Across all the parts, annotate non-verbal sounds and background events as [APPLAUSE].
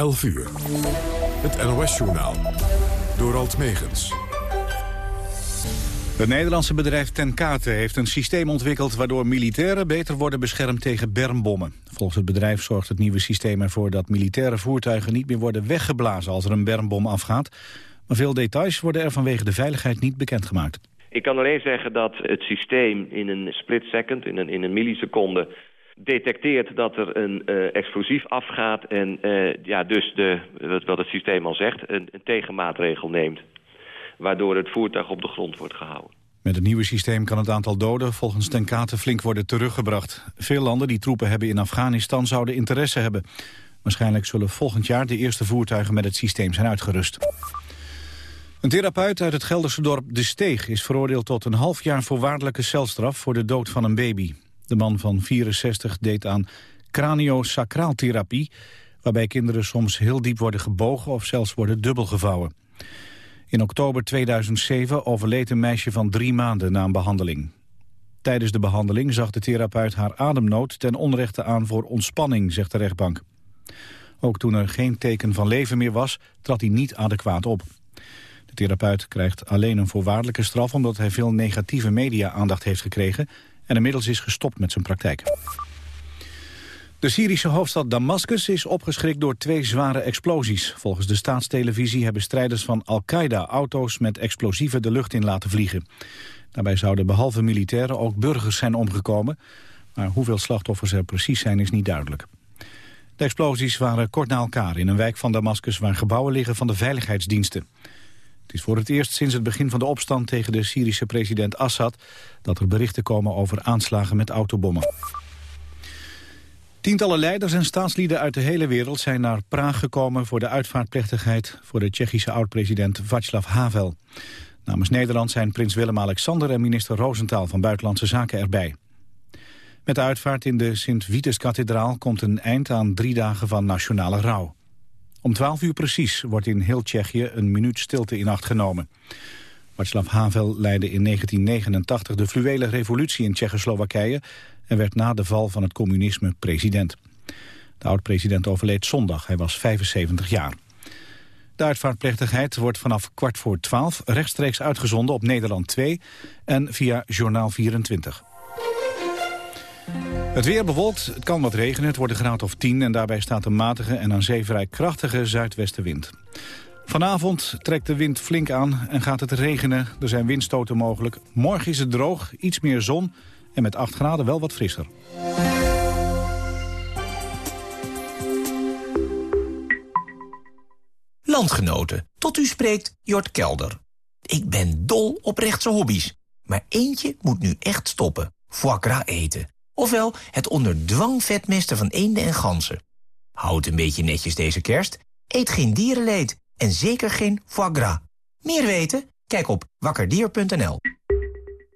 11 uur. Het NOS-journaal. Door Alt Megens. Het Nederlandse bedrijf Tenkate heeft een systeem ontwikkeld... waardoor militairen beter worden beschermd tegen bermbommen. Volgens het bedrijf zorgt het nieuwe systeem ervoor... dat militaire voertuigen niet meer worden weggeblazen als er een bermbom afgaat. Maar veel details worden er vanwege de veiligheid niet bekendgemaakt. Ik kan alleen zeggen dat het systeem in een split second, in een, in een milliseconde detecteert dat er een uh, explosief afgaat en uh, ja, dus de, wat het systeem al zegt, een, een tegenmaatregel neemt. Waardoor het voertuig op de grond wordt gehouden. Met het nieuwe systeem kan het aantal doden volgens Ten Kate flink worden teruggebracht. Veel landen die troepen hebben in Afghanistan zouden interesse hebben. Waarschijnlijk zullen volgend jaar de eerste voertuigen met het systeem zijn uitgerust. Een therapeut uit het Gelderse dorp De Steeg is veroordeeld tot een half jaar voorwaardelijke celstraf voor de dood van een baby. De man van 64 deed aan craniosacraaltherapie... waarbij kinderen soms heel diep worden gebogen of zelfs worden dubbelgevouwen. In oktober 2007 overleed een meisje van drie maanden na een behandeling. Tijdens de behandeling zag de therapeut haar ademnood ten onrechte aan voor ontspanning, zegt de rechtbank. Ook toen er geen teken van leven meer was, trad hij niet adequaat op. De therapeut krijgt alleen een voorwaardelijke straf... omdat hij veel negatieve media-aandacht heeft gekregen en inmiddels is gestopt met zijn praktijk. De Syrische hoofdstad Damascus is opgeschrikt door twee zware explosies. Volgens de staatstelevisie hebben strijders van Al-Qaeda auto's met explosieven de lucht in laten vliegen. Daarbij zouden behalve militairen ook burgers zijn omgekomen. Maar hoeveel slachtoffers er precies zijn is niet duidelijk. De explosies waren kort na elkaar in een wijk van Damascus waar gebouwen liggen van de veiligheidsdiensten. Het is voor het eerst sinds het begin van de opstand tegen de Syrische president Assad... dat er berichten komen over aanslagen met autobommen. Tientallen leiders en staatslieden uit de hele wereld zijn naar Praag gekomen... voor de uitvaartplechtigheid voor de Tsjechische oud-president Václav Havel. Namens Nederland zijn prins Willem-Alexander en minister Rosenthal van Buitenlandse Zaken erbij. Met de uitvaart in de Sint-Vitus-kathedraal komt een eind aan drie dagen van nationale rouw. Om 12 uur precies wordt in heel Tsjechië een minuut stilte in acht genomen. Václav Havel leidde in 1989 de fluwele revolutie in Tsjechoslowakije... en werd na de val van het communisme president. De oud-president overleed zondag, hij was 75 jaar. De uitvaartplechtigheid wordt vanaf kwart voor twaalf rechtstreeks uitgezonden op Nederland 2 en via Journaal 24. Het weer bewolkt, het kan wat regenen, het wordt een graad of 10... en daarbij staat een matige en aan zee vrij krachtige zuidwestenwind. Vanavond trekt de wind flink aan en gaat het regenen. Er zijn windstoten mogelijk. Morgen is het droog, iets meer zon en met 8 graden wel wat frisser. Landgenoten, tot u spreekt Jort Kelder. Ik ben dol op rechtse hobby's, maar eentje moet nu echt stoppen. Foie eten. Ofwel het onder dwang vetmesten van eenden en ganzen. Houd een beetje netjes deze kerst. Eet geen dierenleed en zeker geen foie gras. Meer weten? Kijk op wakkerdier.nl.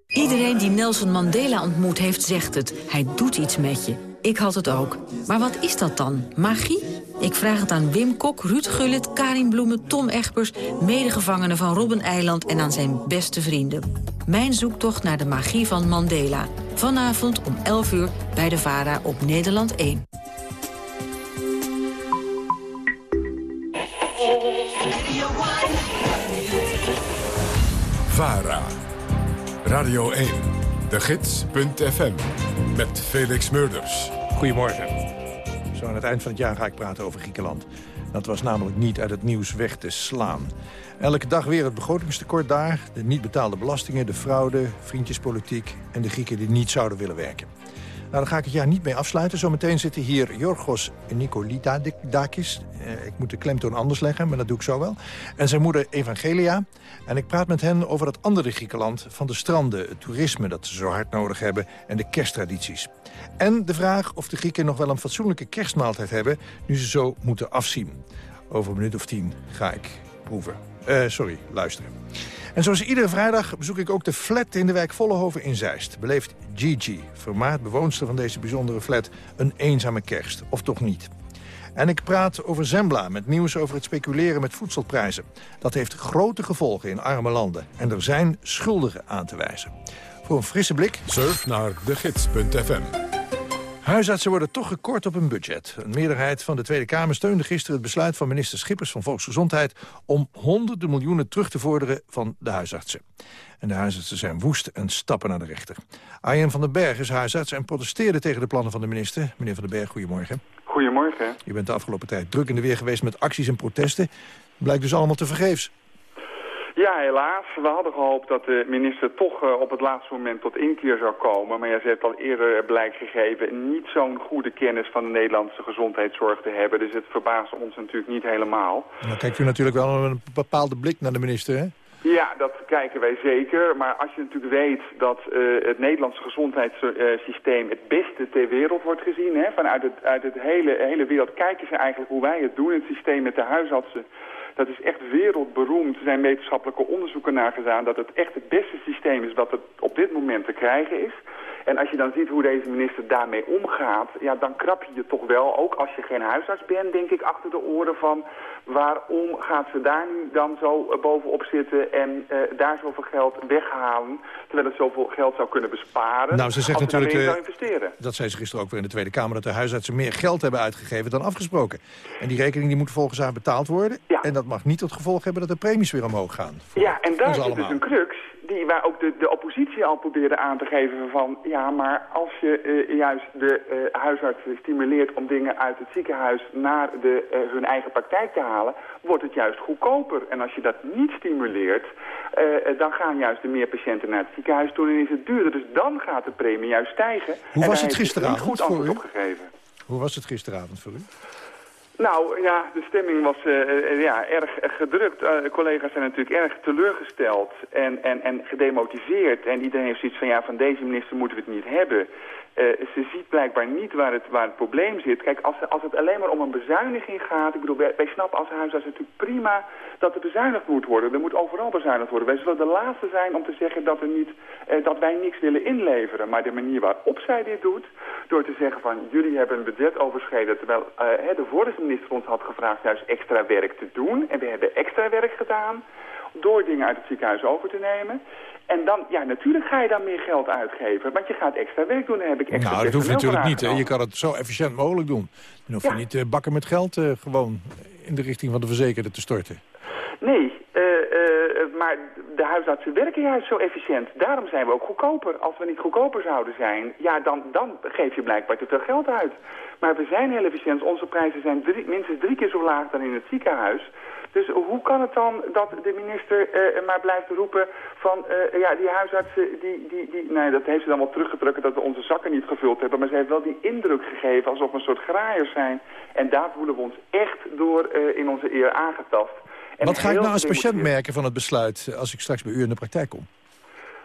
Iedereen die Nelson Mandela ontmoet heeft, zegt het. Hij doet iets met je. Ik had het ook. Maar wat is dat dan? Magie? Ik vraag het aan Wim Kok, Ruud Gullit, Karin Bloemen, Tom Egbers... medegevangenen van Robben Eiland en aan zijn beste vrienden. Mijn zoektocht naar de magie van Mandela. Vanavond om 11 uur bij de VARA op Nederland 1. VARA. Radio 1. De Gids.fm. Met Felix Murders. Goedemorgen. Zo aan het eind van het jaar ga ik praten over Griekenland. Dat was namelijk niet uit het nieuws weg te slaan. Elke dag weer het begrotingstekort daar, de niet betaalde belastingen... de fraude, vriendjespolitiek en de Grieken die niet zouden willen werken. Nou, daar ga ik het jaar niet mee afsluiten. Zometeen zitten hier Jorgos Nikolidakis. Eh, ik moet de klemtoon anders leggen, maar dat doe ik zo wel. En zijn moeder Evangelia. En ik praat met hen over het andere Griekenland van de stranden... het toerisme dat ze zo hard nodig hebben en de kersttradities. En de vraag of de Grieken nog wel een fatsoenlijke kerstmaaltijd hebben... nu ze zo moeten afzien. Over een minuut of tien ga ik proeven. Uh, sorry, luisteren. En zoals iedere vrijdag bezoek ik ook de flat in de wijk Vollehoven in Zeist. Beleeft Gigi, vermaard bewoonster van deze bijzondere flat, een eenzame kerst. Of toch niet? En ik praat over Zembla met nieuws over het speculeren met voedselprijzen. Dat heeft grote gevolgen in arme landen. En er zijn schuldigen aan te wijzen. Voor een frisse blik... Surf naar degids.fm Huisartsen worden toch gekort op hun budget. Een meerderheid van de Tweede Kamer steunde gisteren het besluit van minister Schippers van Volksgezondheid om honderden miljoenen terug te vorderen van de huisartsen. En de huisartsen zijn woest en stappen naar de rechter. Arjen van den Berg is huisarts en protesteerde tegen de plannen van de minister. Meneer van den Berg, goedemorgen. Goedemorgen. U bent de afgelopen tijd druk in de weer geweest met acties en protesten. Blijkt dus allemaal te vergeefs. Ja, helaas. We hadden gehoopt dat de minister toch uh, op het laatste moment tot inkeer zou komen. Maar ja, ze heeft al eerder blijk gegeven niet zo'n goede kennis van de Nederlandse gezondheidszorg te hebben. Dus het verbaast ons natuurlijk niet helemaal. Dan kijkt u natuurlijk wel met een bepaalde blik naar de minister, hè? Ja, dat kijken wij zeker. Maar als je natuurlijk weet dat uh, het Nederlandse gezondheidssysteem het beste ter wereld wordt gezien... Hè, vanuit het, uit het hele, hele wereld kijken ze eigenlijk hoe wij het doen. Het systeem met de huisartsen dat is echt wereldberoemd. Er zijn wetenschappelijke onderzoeken naar gedaan dat het echt het beste systeem is wat er op dit moment te krijgen is. En als je dan ziet hoe deze minister daarmee omgaat, ja, dan krap je je toch wel, ook als je geen huisarts bent, denk ik, achter de oren van waarom gaat ze daar nu dan zo bovenop zitten en uh, daar zoveel geld weghalen, terwijl het zoveel geld zou kunnen besparen nou, ze zegt als natuurlijk, zou investeren. Dat zei ze gisteren ook weer in de Tweede Kamer, dat de huisartsen meer geld hebben uitgegeven dan afgesproken. En die rekening die moet volgens haar betaald worden. Ja. En dat mag niet tot gevolg hebben dat de premies weer omhoog gaan. Ja, en daar zit dus een crux die, waar ook de, de oppositie al probeerde aan te geven van... ja, maar als je uh, juist de uh, huisartsen stimuleert om dingen uit het ziekenhuis naar de, uh, hun eigen praktijk te halen... wordt het juist goedkoper. En als je dat niet stimuleert, dan gaan juist de meer patiënten naar het ziekenhuis toe... en is het duurder. Dus dan gaat de premie juist stijgen. Hoe en was het gisteravond goed voor u? op gegeven. Hoe was het gisteravond voor u? Nou ja, de stemming was uh, ja, erg gedrukt. Uh, collega's zijn natuurlijk erg teleurgesteld en, en, en gedemotiveerd. En iedereen heeft zoiets van, ja, van deze minister moeten we het niet hebben. Uh, ze ziet blijkbaar niet waar het, waar het probleem zit. Kijk, als, als het alleen maar om een bezuiniging gaat... Ik bedoel, wij, wij snappen als huisarts natuurlijk prima dat er bezuinigd moet worden. Er moet overal bezuinigd worden. Wij zullen de laatste zijn om te zeggen dat, er niet, uh, dat wij niks willen inleveren. Maar de manier waarop zij dit doet... door te zeggen van, jullie hebben een budget overschreden... terwijl uh, de vorige minister ons had gevraagd juist extra werk te doen. En we hebben extra werk gedaan door dingen uit het ziekenhuis over te nemen. En dan, ja, natuurlijk ga je dan meer geld uitgeven. Want je gaat extra werk doen, dan heb ik extra Nou, dat hoeft natuurlijk niet. Hè. Je kan het zo efficiënt mogelijk doen. Dan hoef je Ja. niet uh, bakken met geld uh, gewoon in de richting van de verzekerde te storten. Nee, uh, maar de huisartsen werken juist zo efficiënt. Daarom zijn we ook goedkoper. Als we niet goedkoper zouden zijn, ja, dan, dan geef je blijkbaar te veel geld uit. Maar we zijn heel efficiënt. Onze prijzen zijn drie, minstens drie keer zo laag dan in het ziekenhuis. Dus hoe kan het dan dat de minister uh, maar blijft roepen van... Uh, ja, die huisartsen, die, die, die... Nee, dat heeft ze dan wel teruggetrokken dat we onze zakken niet gevuld hebben. Maar ze heeft wel die indruk gegeven alsof we een soort graaiers zijn. En daar voelen we ons echt door uh, in onze eer aangetast. En Wat ga ik nou als patiënt merken van het besluit... als ik straks bij u in de praktijk kom?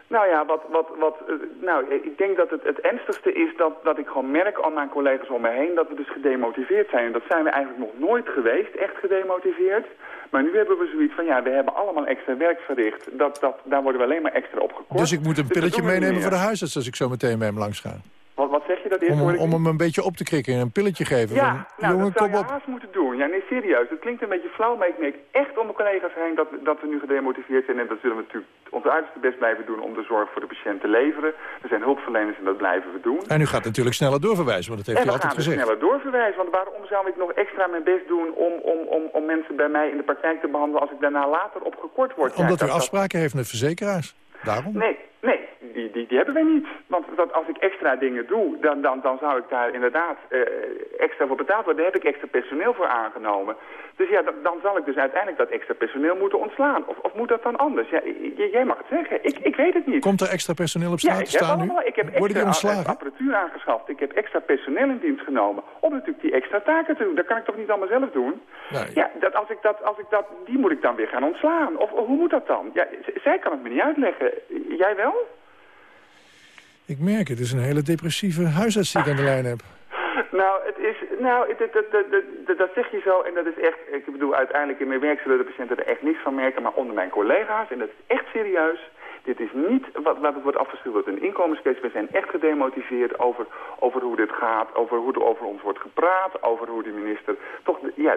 Nou ja, wat, wat, wat, nou, ik denk dat het, het ernstigste is dat, dat ik gewoon merk aan mijn collega's om me heen dat we dus gedemotiveerd zijn. En dat zijn we eigenlijk nog nooit geweest, echt gedemotiveerd. Maar nu hebben we zoiets van, ja, we hebben allemaal extra werk verricht. Dat, dat, daar worden we alleen maar extra op gekort. Dus ik moet een dat pilletje meenemen voor de huisarts... als ik zo meteen bij hem langs ga. Wat, wat zeg je dat eerst? Om, om hem een beetje op te krikken en een pilletje geven. Ja, van, nou, jongen, dat zou je op. haast moeten doen. Ja, nee, serieus. Het klinkt een beetje flauw, maar ik merk echt om mijn collega's heen dat, we- dat we nu gedemotiveerd zijn. En dat zullen we natuurlijk ons uiterste best blijven doen om de zorg voor de patiënt te leveren. We zijn hulpverleners en dat blijven we doen. En u gaat natuurlijk sneller doorverwijzen, want dat heeft En u we altijd dus gezegd. sneller doorverwijzen. Want waarom zou ik nog extra mijn best doen om, om, om, om mensen bij mij in de praktijk te behandelen als ik daarna later op gekort word? Ja, Omdat u dat- afspraken heeft met verzekeraars. Daarom? Nee, nee, die, die, die hebben wij niet. Want dat als ik extra dingen doe, dan, dan, dan zou ik daar inderdaad eh, extra voor betaald worden. Daar heb ik extra personeel voor aangenomen. Dus ja, dan, dan zal ik dus uiteindelijk dat extra personeel moeten ontslaan. Of, of moet dat dan anders? Ja, jij mag het zeggen. Ik, ik weet het niet. Komt er extra personeel op ja, straat ik te staan nu? ik heb extra ontslagen? apparatuur aangeschaft. Ik heb extra personeel in dienst genomen. Om natuurlijk die extra taken te doen. Dat kan ik toch niet allemaal zelf doen? Nee. Ja, dat, als ik dat, als ik dat, die moet ik dan weer gaan ontslaan. Of, of hoe moet dat dan? Ja, zij kan het me niet uitleggen. Jij wel? Ik merk het, het is een hele depressieve huisarts die ik aan de lijn heb. [LAUGHS] Nou, het is, nou dat, dat, dat, dat, dat zeg je zo en dat is echt, ik bedoel, uiteindelijk in mijn werk zullen de patiënten er echt niks van merken, maar onder mijn collega's, en dat is echt serieus, dit is niet wat, wat het wordt afgeschilderd een inkomenskwestie. We zijn echt gedemotiveerd over, over hoe dit gaat, over hoe er over ons wordt gepraat, over hoe de minister toch ja,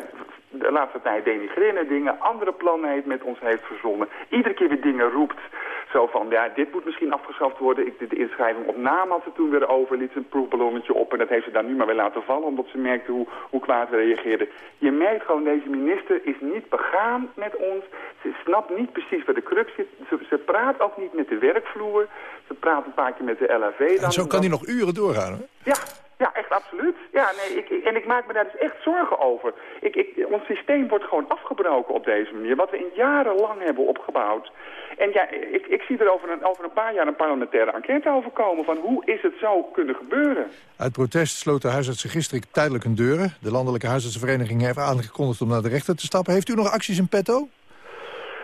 de laatste tijd denigrerende dingen, andere plannen heeft met ons heeft verzonnen. Iedere keer weer dingen roept Zo van, ja, dit moet misschien afgeschaft worden. Ik, de, inschrijving op naam had ze toen weer over, liet ze een proefballonnetje op... en dat heeft ze dan nu maar weer laten vallen, omdat ze merkte hoe, hoe kwaad we reageerden. Je merkt gewoon, deze minister is niet begaan met ons. Ze snapt niet precies waar de crux zit. Ze, ze praat ook niet met de werkvloer. Ze praat een paar keer met de LAV. Dan, En zo kan hij nog uren doorgaan, hoor. Ja, ja, echt absoluut. Ja, nee, ik, ik- en ik maak me daar dus echt zorgen over. Ik, ik, ons systeem wordt gewoon afgebroken op deze manier. Wat we in jarenlang hebben opgebouwd. En ja, ik, ik zie er over een, over een paar jaar een parlementaire enquête over komen... van hoe is het zo kunnen gebeuren? Uit protest sloten huisartsen gisteren tijdelijk hun deuren. De Landelijke Huisartsenvereniging heeft aangekondigd om naar de rechter te stappen. Heeft u nog acties in petto?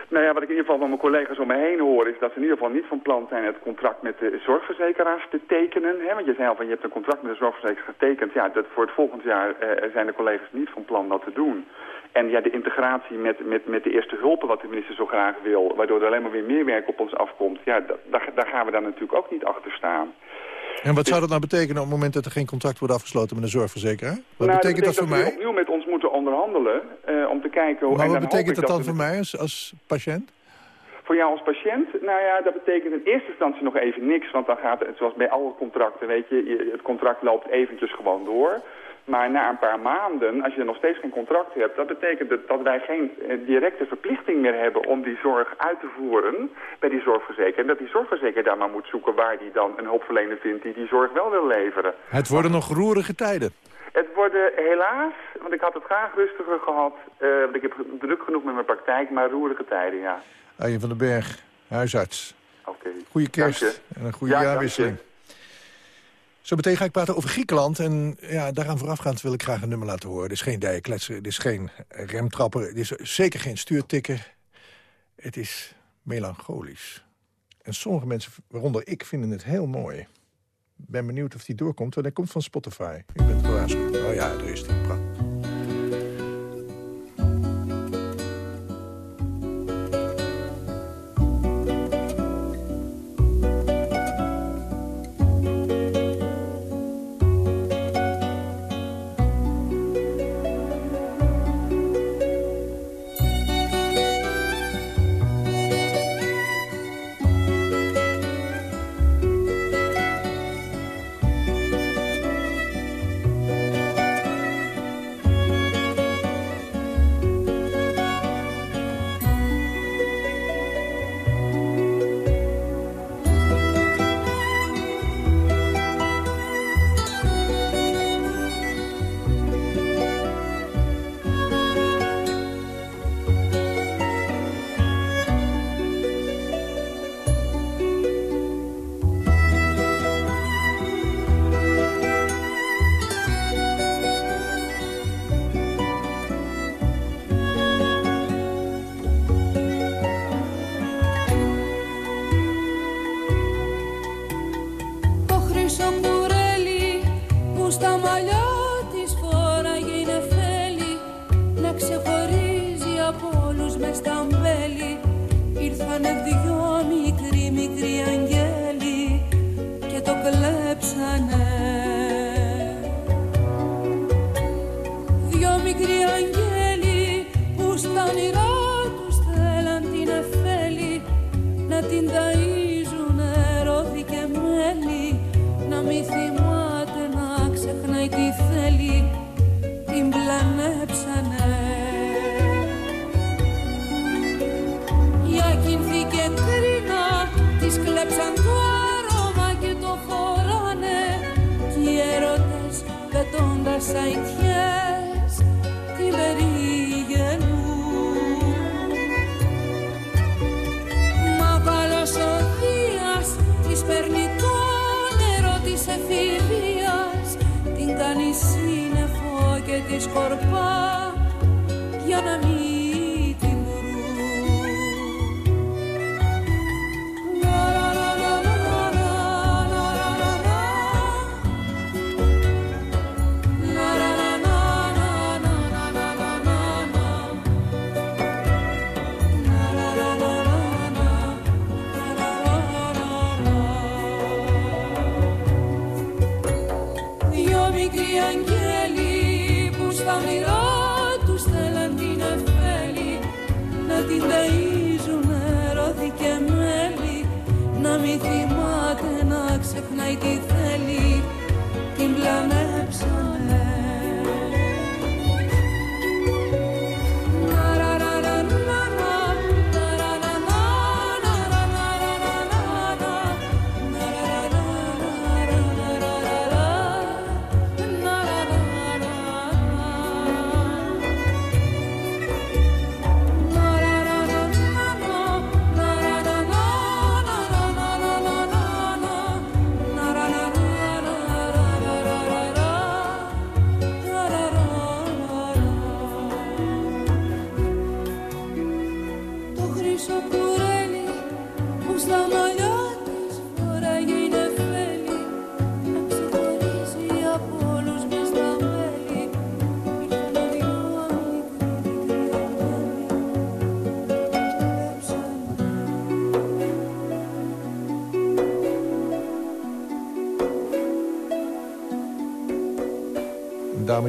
Nou ja, wat ik in ieder geval van mijn collega's om me heen hoor... is dat ze in ieder geval niet van plan zijn het contract met de zorgverzekeraars te tekenen. Hè? Want je zei al van je hebt een contract met de zorgverzekeraar getekend. Ja, dat voor het volgend jaar eh, zijn de collega's niet van plan dat te doen. En ja, de integratie met, met, met de eerste hulpen wat de minister zo graag wil... waardoor er alleen maar weer meer werk op ons afkomt... ja, da- daar, daar gaan we dan natuurlijk ook niet achter staan. En wat zou dat nou betekenen op het moment dat er geen contract wordt afgesloten met een zorgverzekeraar? Wat Nou, betekent dat voor we mij? opnieuw met ons moeten onderhandelen eh, om te kijken... hoe- Maar en wat betekent dat ik dan voor mij als, als patiënt? Voor jou als patiënt? Nou ja, dat betekent in eerste instantie nog even niks. Want dan gaat het, zoals bij alle contracten, weet je- het contract loopt eventjes gewoon door. Maar na een paar maanden, als je nog steeds geen contract hebt... dat betekent dat, wij geen eh, directe verplichting meer hebben om die zorg uit te voeren bij die zorgverzekeraar. En dat die zorgverzekeraar daar maar moet zoeken waar die dan een hulpverlener vindt die die zorg wel wil leveren. Het worden nog roerige tijden. Het worden helaas, want ik had het graag rustiger gehad, eh, want ik heb druk genoeg met mijn praktijk, maar roerige tijden, ja. Arjen van den Berg, huisarts. Oké. Goeie kerst en een goede Ja, jaarwisseling. Zo meteen ga ik praten over Griekenland. En ja, daaraan voorafgaand wil ik graag een nummer laten horen. Dit is geen dijenkletser, dit is geen remtrapper. Dit is zeker geen stuurtikker. Het is melancholisch. En sommige mensen, waaronder ik, vinden het heel mooi. Ben benieuwd of die doorkomt, want hij komt van Spotify. Ik ben gewaarschuwd. Oh ja, er is die. Prachtig. Που στα μαλλιά της φόραγε η νεφέλη να ξεχωρίζει από όλους μες στα μπέλη. Ήρθανε δυο πετώντας αητιές την περίγενουν Μα καλός ο Δίας της παίρνει το νερό της εφηβείας την κάνει σύννεφο και τη σκορπά για να μην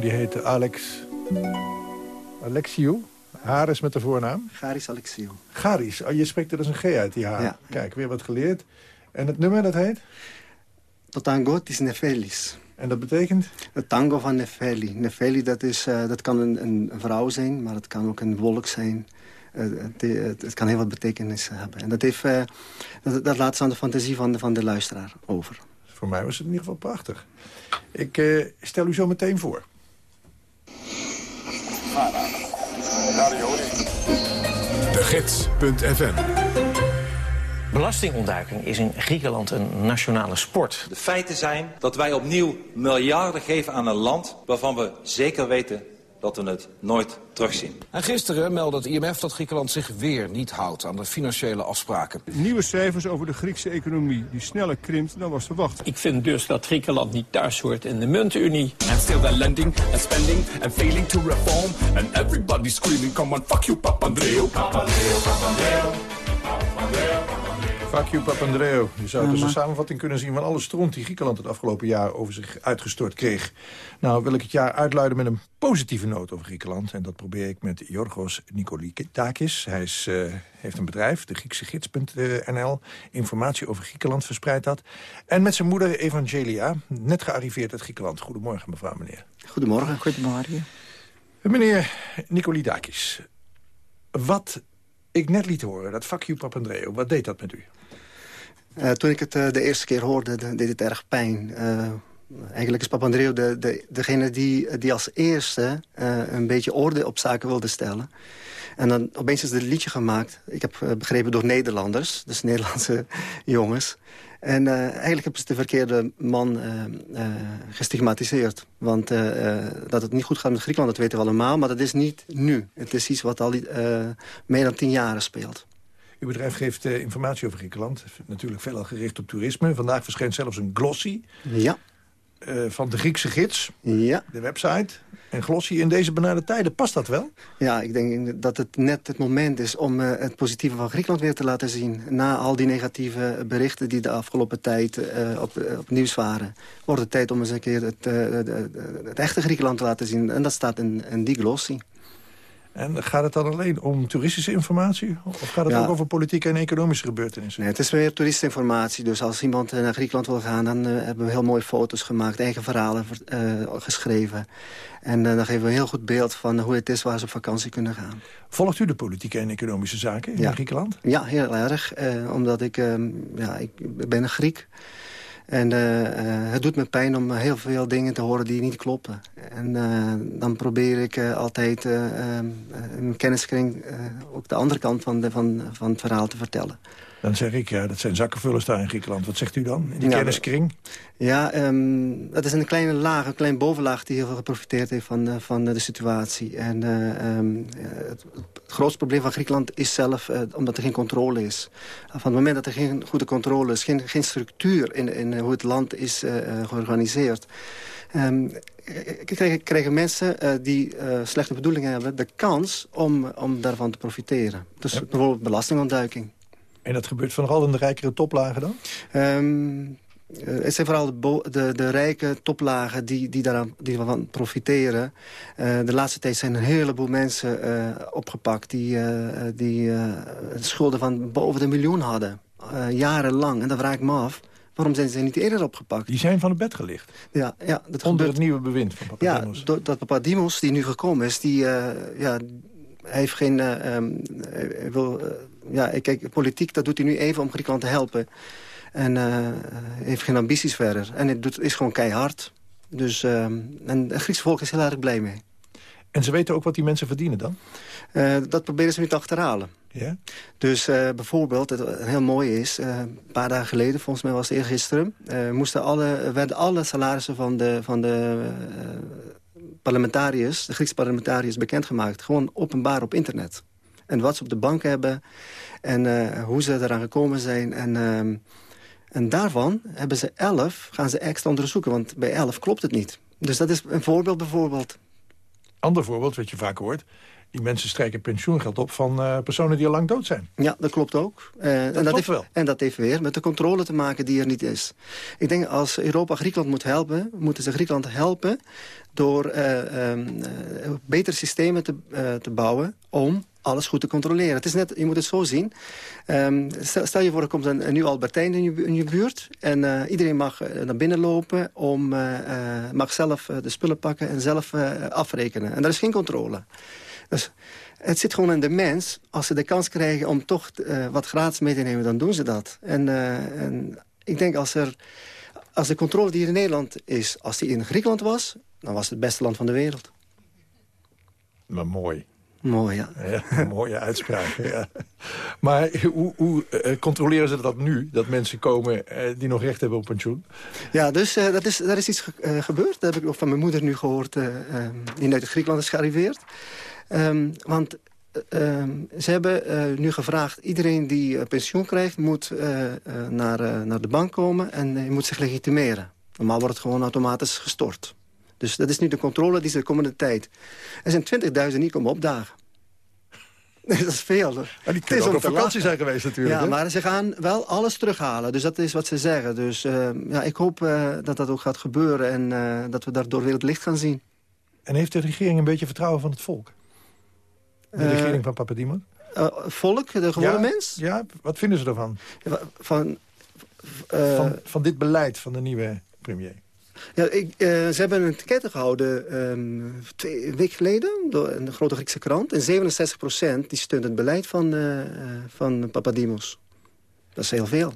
die heette Alex... Alexiou? Haris met de voornaam? Garis Alexiou. Garis. Oh, je spreekt er dus een G uit, die haar. Ja. Kijk, weer wat geleerd. En het nummer, dat heet? Het tango, het is Nefelis. En dat betekent? Het tango van Nefeli. Nefeli, dat, is, eh, dat kan een, een vrouw zijn, maar het kan ook een wolk zijn. Eh, het, het, het kan heel wat betekenis hebben. En dat, heeft, eh, dat, dat laat ze aan de fantasie van de, van de luisteraar over. Voor mij was het in ieder geval prachtig. Ik eh, stel u zo meteen voor. De Gids.fm Belastingontduiking is in Griekenland een nationale sport. De feiten zijn dat wij opnieuw miljarden geven aan een land... waarvan we zeker weten dat we het nooit terugzien. En gisteren meldde het IMF dat Griekenland zich weer niet houdt aan de financiële afspraken. Nieuwe cijfers over de Griekse economie die sneller krimpt dan was verwacht. Ik vind dus dat Griekenland niet thuis hoort in de muntenunie. And still they're lending and spending and failing to reform. And everybody's screaming, come on, fuck you, Papandreou. Papandreou, Papandreou, Papandreou. Fuck you, Papandreou. Je zou dus een samenvatting kunnen zien van alle stront die Griekenland het afgelopen jaar over zich uitgestort kreeg. Nou wil ik het jaar uitluiden met een positieve noot over Griekenland. En dat probeer ik met Jorgos Nikolidakis. Hij is, uh, heeft een bedrijf, de Griekse gids.nl. Informatie over Griekenland verspreidt dat. En met zijn moeder Evangelia, net gearriveerd uit Griekenland. Goedemorgen, mevrouw, meneer. Goedemorgen. Goedemorgen. Meneer Nikolidakis, wat ik net liet horen, dat fuck you Papandreou, wat deed dat met u? Uh, toen ik het uh, de eerste keer hoorde, de, deed het erg pijn. Uh, eigenlijk is Papandreou de, de, degene die, die als eerste een beetje orde op zaken wilde stellen. En dan opeens is er liedje gemaakt. Ik heb begrepen door Nederlanders, dus [LAUGHS] Nederlandse jongens. En eigenlijk hebben ze de verkeerde man gestigmatiseerd. Want dat het niet goed gaat met Griekenland, dat weten we allemaal. Maar dat is niet nu. Het is iets wat al meer dan tien jaren speelt. Uw bedrijf geeft uh, informatie over Griekenland. Natuurlijk veelal gericht op toerisme. Vandaag verschijnt zelfs een glossy. Ja. Uh, van de Griekse gids. Ja. De website. En glossy in deze benarde tijden. Past dat wel? Ja, ik denk dat het net het moment is om uh, het positieve van Griekenland weer te laten zien. Na al die negatieve berichten die de afgelopen tijd op, op nieuws waren. Wordt het tijd om eens een keer het, het echte Griekenland te laten zien. En dat staat in, in die glossy. En gaat het dan alleen om toeristische informatie? Of gaat het ja. ook over politieke en economische gebeurtenissen? Nee, het is weer toeristische informatie. Dus als iemand naar Griekenland wil gaan... dan uh, hebben we heel mooie foto's gemaakt, eigen verhalen uh, geschreven. En uh, dan geven we een heel goed beeld van hoe het is waar ze op vakantie kunnen gaan. Volgt u de politieke en economische zaken in ja. Griekenland? Ja, heel erg. omdat ik, ja, ik ben een Griek en uh, uh, het doet me pijn om heel veel dingen te horen die niet kloppen. En uh, dan probeer ik altijd in mijn kenniskring ook de andere kant van, de, van, van het verhaal te vertellen. Dan zeg ik, ja, dat zijn zakkenvullers daar in Griekenland. Wat zegt u dan in die ja, kenniskring? Ja, um, dat is een kleine laag, een klein bovenlaag... die heel veel geprofiteerd heeft van, uh, van uh, de situatie. En uh, um, het, het, grootste probleem van Griekenland is zelf... omdat er geen controle is. Van het moment dat er geen goede controle is... geen, geen structuur in, in hoe het land is georganiseerd... Um, krijgen, krijgen mensen uh, die uh, slechte bedoelingen hebben... de kans om, om daarvan te profiteren. Dus ja. bijvoorbeeld belastingontduiking. En dat gebeurt vooral in de rijkere toplagen dan? Um, het zijn vooral de, de, de, rijke toplagen die, die daarvan die profiteren. Uh, de laatste tijd zijn een heleboel mensen uh, opgepakt... die, die schulden van boven de miljoen hadden. jarenlang. En dan vraag ik me af... Waarom zijn ze niet eerder opgepakt? Die zijn van het bed gelicht? Ja, ja, dat Onder gebeurt... het nieuwe bewind van Papadimos? Ja, dat Papadimos die nu gekomen is... die, ja, hij heeft geen... Um, hij wil, ja, kijk, politiek, dat doet hij nu even om Griekenland te helpen. En uh, heeft geen ambities verder. En het doet, is gewoon keihard. Dus, en het Griekse volk is heel erg blij mee. En ze weten ook wat die mensen verdienen dan? dat proberen ze nu te achterhalen. Ja? Dus bijvoorbeeld, het heel mooi is... een paar dagen geleden, volgens mij was het eergisteren... moesten alle, werden alle salarissen van de... Van de parlementariërs, de Griekse parlementariërs bekendgemaakt. Gewoon openbaar op internet. En wat ze op de bank hebben en uh, hoe ze eraan gekomen zijn. En, uh, en daarvan hebben ze elf, gaan ze extra onderzoeken. Want bij elf klopt het niet. Dus dat is een voorbeeld bijvoorbeeld. Ander voorbeeld, wat je vaak hoort... die mensen strijken pensioengeld op van eh, personen die al lang dood zijn. Ja, dat klopt ook. Eh, en, dat klopt heeft, wel. en dat heeft weer met de controle te maken die er niet is. Ik denk als Europa Griekenland moet helpen... moeten ze Griekenland helpen door eh, ehm, eh, betere systemen te, eh, te bouwen... om alles goed te controleren. Het is net, je moet het zo zien. Ehm, stel, je voor, er komt een, een nieuw Albertijn in je, buurt... en eh, iedereen mag eh, naar binnen lopen, om, eh, mag zelf de spullen pakken... en zelf afrekenen. En daar is geen controle. Dus het zit gewoon in de mens. Als ze de kans krijgen om toch wat gratis mee te nemen, dan doen ze dat. En, en ik denk als, er, als de controle die hier in Nederland is... als die in Griekenland was, dan was het het beste land van de wereld. Maar mooi. Mooi, ja. [LAUGHS] Mooie uitspraak. ja. Maar hoe, hoe eh, controleren ze dat nu? Dat mensen komen eh, die nog recht hebben op pensioen? Ja, dus eh, dat is, daar is iets ge- gebeurd. Dat heb ik ook van mijn moeder nu gehoord, eh, ehm, die uit Griekenland is gearriveerd. Ehm, want eh, ehm, ze hebben nu gevraagd... iedereen die pensioen krijgt moet naar, naar de bank komen... en moet zich legitimeren. Normaal wordt het gewoon automatisch gestort. Dus dat is nu de controle die ze de komende tijd... Er zijn 20.000 die komen opdagen. [LAUGHS] dat is veel. die Het is kunnen ook op vakantie lachen. zijn geweest natuurlijk. Ja, hè? maar ze gaan wel alles terughalen. Dus dat is wat ze zeggen. Dus eh, ja, ik hoop eh, dat dat ook gaat gebeuren. En eh, dat we daardoor weer het licht gaan zien. En heeft de regering een beetje vertrouwen van het volk? De regering van Papadimos? Volk, de gewone Ja, mens? Ja, wat vinden ze ervan? Van, van, van dit beleid van de nieuwe premier? Ja, eh, ze hebben een enquête gehouden ehm, twee een week geleden door een grote Griekse krant. En 67% die steunt het beleid van, eh, eh, van Papadimos. Dat is heel veel.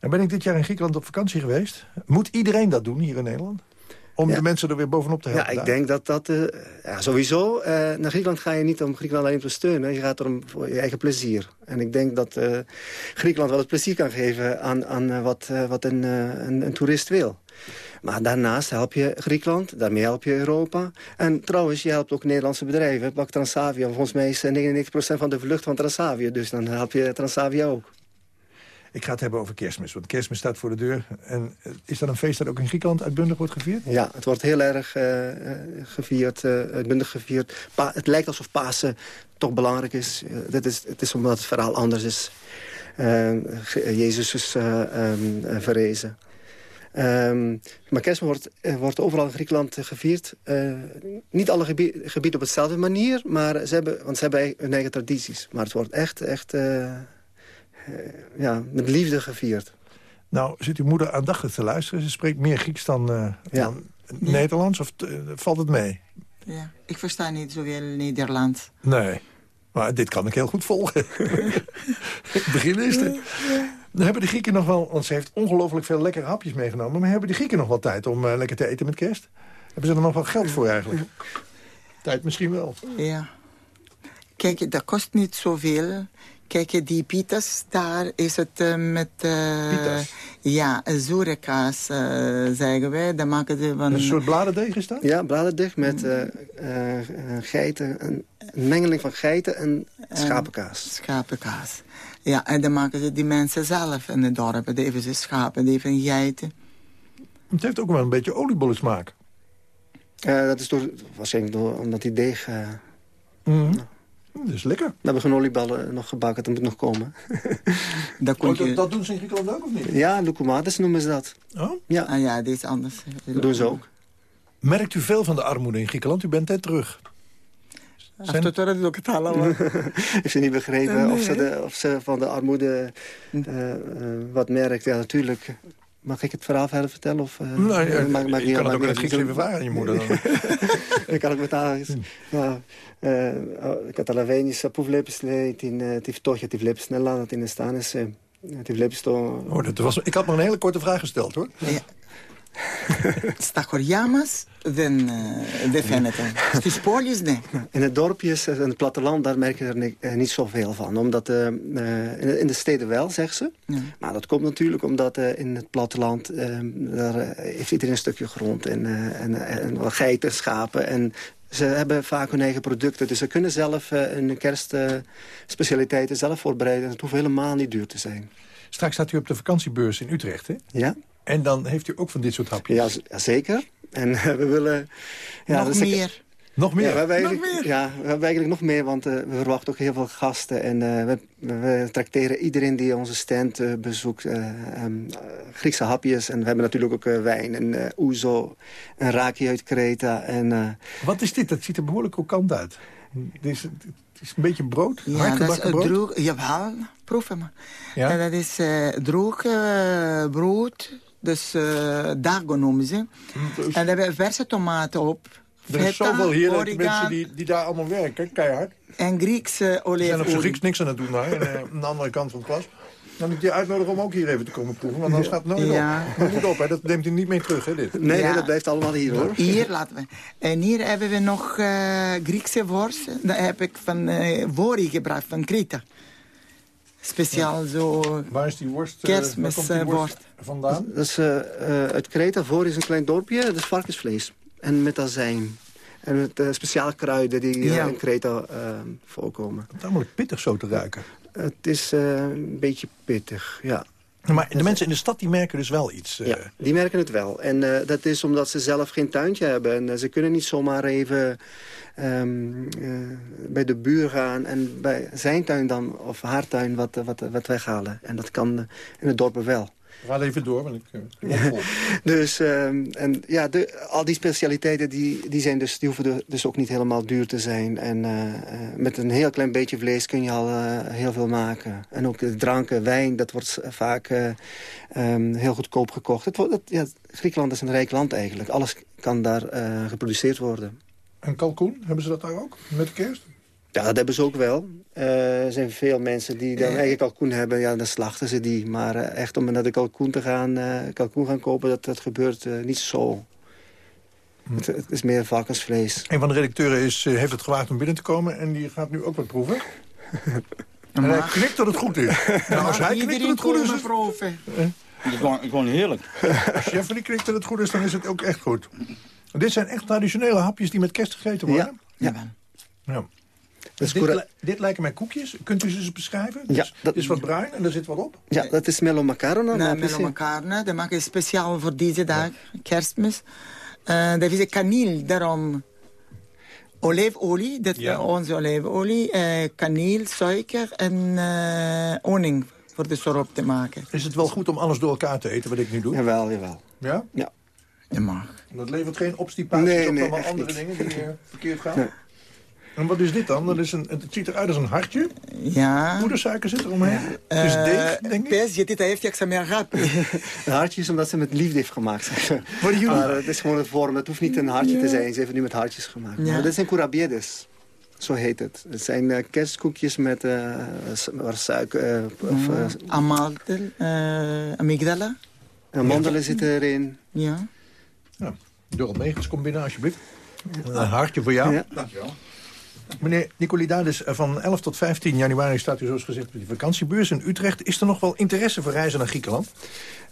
Nou ben ik dit jaar in Griekenland op vakantie geweest. Moet iedereen dat doen hier in Nederland? Om de mensen er weer bovenop te helpen? Ja, ik daar? denk dat dat... eh, ja, sowieso, eh, naar Griekenland ga je niet om Griekenland alleen te steunen. Je gaat er om voor je eigen plezier. En ik denk dat eh, Griekenland wel het plezier kan geven aan, aan wat, wat een, een, een toerist wil. Maar daarnaast help je Griekenland, daarmee help je Europa. En trouwens, je helpt ook Nederlandse bedrijven. Pak Transavia, volgens mij is eh, 99% van de vlucht van Transavia. Dus dan help je Transavia ook. Ik ga het hebben over kerstmis, want kerstmis staat voor de deur. En eh, is dat een feest dat ook in Griekenland uitbundig wordt gevierd? Ja, het wordt heel erg eh, eh, gevierd, uitbundig gevierd. Het lijkt alsof Pasen toch belangrijk is. Dit is. Het is omdat het verhaal anders is. Jezus is eh, verrezen. Ehm, maar kerst wordt, wordt overal in Griekenland gevierd. Niet alle gebie- gebieden op dezelfde manier, maar ze hebben, want ze hebben hun eigen tradities. Maar het wordt echt, echt ja, met liefde gevierd. Nou, zit uw moeder aandachtig te luisteren? Ze spreekt meer Grieks dan, eh, Ja. dan Nederlands, of eh, valt het mee? Ja, ik versta niet zoveel Nederlands. Nee, maar dit kan ik heel goed volgen. het [LAUGHS] begin is het. Dan hebben de Grieken nog wel, want ze heeft ongelooflijk veel lekkere hapjes meegenomen... maar hebben de Grieken nog wel tijd om eh, lekker te eten met kerst? Hebben ze er nog wel geld voor eigenlijk? Tijd misschien wel. Ja. Kijk, dat kost niet zoveel. Kijk, die pitas, daar is het eh, met... Pitas? Ja, zure kaas, eh, zeggen wij. Dan maken ze van... Een soort bladerdeeg is dat? Ja, bladerdeeg met eh, eh, eh, geiten, een, een mengeling van geiten en schapenkaas. Schapenkaas. Ja, en dan maken ze die mensen zelf in het dorp. Die even ze schapen, die even geiten. Het heeft ook wel een beetje oliebollensmaak. Eh, dat is door, waarschijnlijk door, omdat die deeg... eh Mhm. Dat is lekker. we hebben geen olieballen nog gebakken, dat moet nog komen. [LAUGHS] Dat, Oh, dat, dat doen ze in Griekenland ook of niet? ja, loukoumades noemen ze dat. Oh? Ja, Ah ja, dit is anders. dat doen ze ook. Merkt u veel van de armoede in Griekenland? U bent net terug. Zijn... Dat het ook het allemaal. [LAUGHS] Heeft ze niet begrepen of, ze de, of ze van de armoede eh, eh, wat merkt? Ja, natuurlijk. Mag ik het verhaal verder vertellen? Of, eh, Nee, ja, maakt- maakt je niet kan uit, het ook in het maakt Grieks niet even vragen aan je moeder. Dan. [LAUGHS] Ik kan ook met haar... Ja, ε, καταλαβαίνεις που βλέπεις λέει, την, ε, τη φτώχεια, τη βλέπεις στην Ελλάδα, την αισθάνεσαι, ε, τη βλέπεις το... Oh, dat was, ik had nog een hele korte vraag gesteld, hoor. Στα χωριά μας δεν, ε, δεν φαίνεται. Στις πόλεις ναι. In het dorpjes en het platteland, daar merk je er ni- eh, niet zoveel van. Omdat eh, eh, in, de, in de steden wel, zegt ze. Ja. Maar dat komt natuurlijk omdat eh, in het platteland... eh, daar eh, heeft iedereen een stukje grond en, eh, en, eh, en wat geiten, schapen... En ze hebben vaak hun eigen producten. Dus ze kunnen zelf eh, hun kerstspecialiteiten zelf voorbereiden. Het hoeft helemaal niet duur te zijn. Straks staat u op de vakantiebeurs in Utrecht, hè? Ja? En dan heeft u ook van dit soort hapjes. Ja, zeker. En eh, we willen... Ja, Nog meer. Nog meer? Ja, we hebben eigenlijk, Ja, we hebben eigenlijk nog meer, want uh, we verwachten ook heel veel gasten. En uh, we, we tracteren iedereen die onze stand uh, bezoekt. Um, Griekse hapjes. En we hebben natuurlijk ook wijn en ouzo en raki uit Kreta. En, Wat is dit? Dat ziet er behoorlijk krokant uit. Dit is, het is een beetje brood? Ja, dat is brood? droog. Jawel, proef hem. Ja? En dat is droog brood. Dus dago noemen ze. Dus... En daar hebben we verse tomaten op. Er is zoveel hier dat mensen die, die daar allemaal werken, keihard. En Griekse olijfolie. Ze zijn op zijn Grieks niks aan het doen daar, en, aan de andere kant van het klas. Dan moet ik je uitnodigen om ook hier even te komen proeven, want anders gaat het nooit ja. op. Dat moet op, hè. dat neemt hij niet mee terug, hè, dit. Nee, ja. dat blijft allemaal hier, hoor. Hier laten we. En hier hebben we nog uh, Griekse worst. Dat heb ik van uh, Vori gebracht, van Kreta. Speciaal ja. zo Waar is die worst, kerstmisworst vandaan? Dat is uh, uit Kreta. Vori is een klein dorpje, dat is varkensvlees. En met azijn. En met uh, speciale kruiden die uh, in Kreta uh, voorkomen. Het is namelijk pittig zo te ruiken. Het is een beetje pittig, ja. Maar de mensen in de stad die merken dus wel iets. Ja, die merken het wel. En dat is omdat ze zelf geen tuintje hebben. En ze kunnen niet zomaar even um, bij de buur gaan... en bij zijn tuin dan, of haar tuin, wat, wat, wat weghalen. En dat kan in het dorpen wel. Ga even door, want ik uh, [LAUGHS] Dus, um, en ja, de, al die specialiteiten die, die, zijn dus, die hoeven dus ook niet helemaal duur te zijn. En uh, met een heel klein beetje vlees kun je al uh, heel veel maken. En ook de dranken, wijn, dat wordt vaak um, heel goedkoop gekocht. Het, het, ja, Griekenland is een rijk land eigenlijk. Alles kan daar geproduceerd worden. En kalkoen, hebben ze dat daar ook, met de kerst? Ja, dat hebben ze ook wel. Uh, er zijn veel mensen die dan eigen kalkoen hebben. Ja, dan slachten ze die. Maar uh, echt om naar de kalkoen te gaan, uh, kalkoen gaan kopen, dat, dat gebeurt niet zo. Hm. Het, het, is meer varkensvlees. Een van de redacteuren is, heeft het gewaagd om binnen te komen... en die gaat nu ook wat proeven. [LAUGHS] en hij knikt dat het goed is. [LAUGHS] nou, als hij knikt dat het goed is... Het... Proeven. Is gewoon, gewoon heerlijk. Als Jeffrey knikt dat het goed is, dan is het ook echt goed. Dit zijn echt traditionele hapjes die met kerst gegeten worden? Ja. ja. ja. Dus dit, dit, lijken mij koekjes. Kunt u ze eens beschrijven? Ja, dus, dat is wat bruin en er zit wat op? Ja, dat is melo macarona. Nee, melo macarona. Dat maak je speciaal voor deze dag, kerstmis. Uh, dat is kaniel, daarom olijfolie, dat ja. onze olijfolie, uh, kaneel, suiker en uh, honing voor de sorop te maken. Is het wel goed om alles door elkaar te eten wat ik nu doe? Jawel, jawel. Ja? Ja. Je mag. Dat levert geen opstipaties nee, op nee, allemaal andere niet. dingen die verkeerd gaan? Nee. En wat is dit dan? Dat is een, het ziet eruit als een hartje. Ja. Poedersuiker zit er omheen. het is deeg, denk ik. Pes, je dit heeft je extra meer [LAUGHS] Een hartje is omdat ze met liefde heeft gemaakt. Voor jullie? Maar het is gewoon een vorm. Het hoeft niet een hartje te zijn. Ze heeft nu met hartjes gemaakt. Ja. Maar dit zijn curabiedes. Zo heet het. Het zijn uh, kerstkoekjes met uh, suiker... Uh, of, uh, Amandel, amygdala. Amandelen zitten erin. Ja. ja. Doral Megens, kom binnen alsjeblieft. Een hartje voor jou. Ja. Dankjewel. Meneer Nicolidadis, eh, van 11 tot 15 januari staat u zoals gezegd op de vakantiebeurs in Utrecht. Is er nog wel interesse voor reizen naar Griekenland?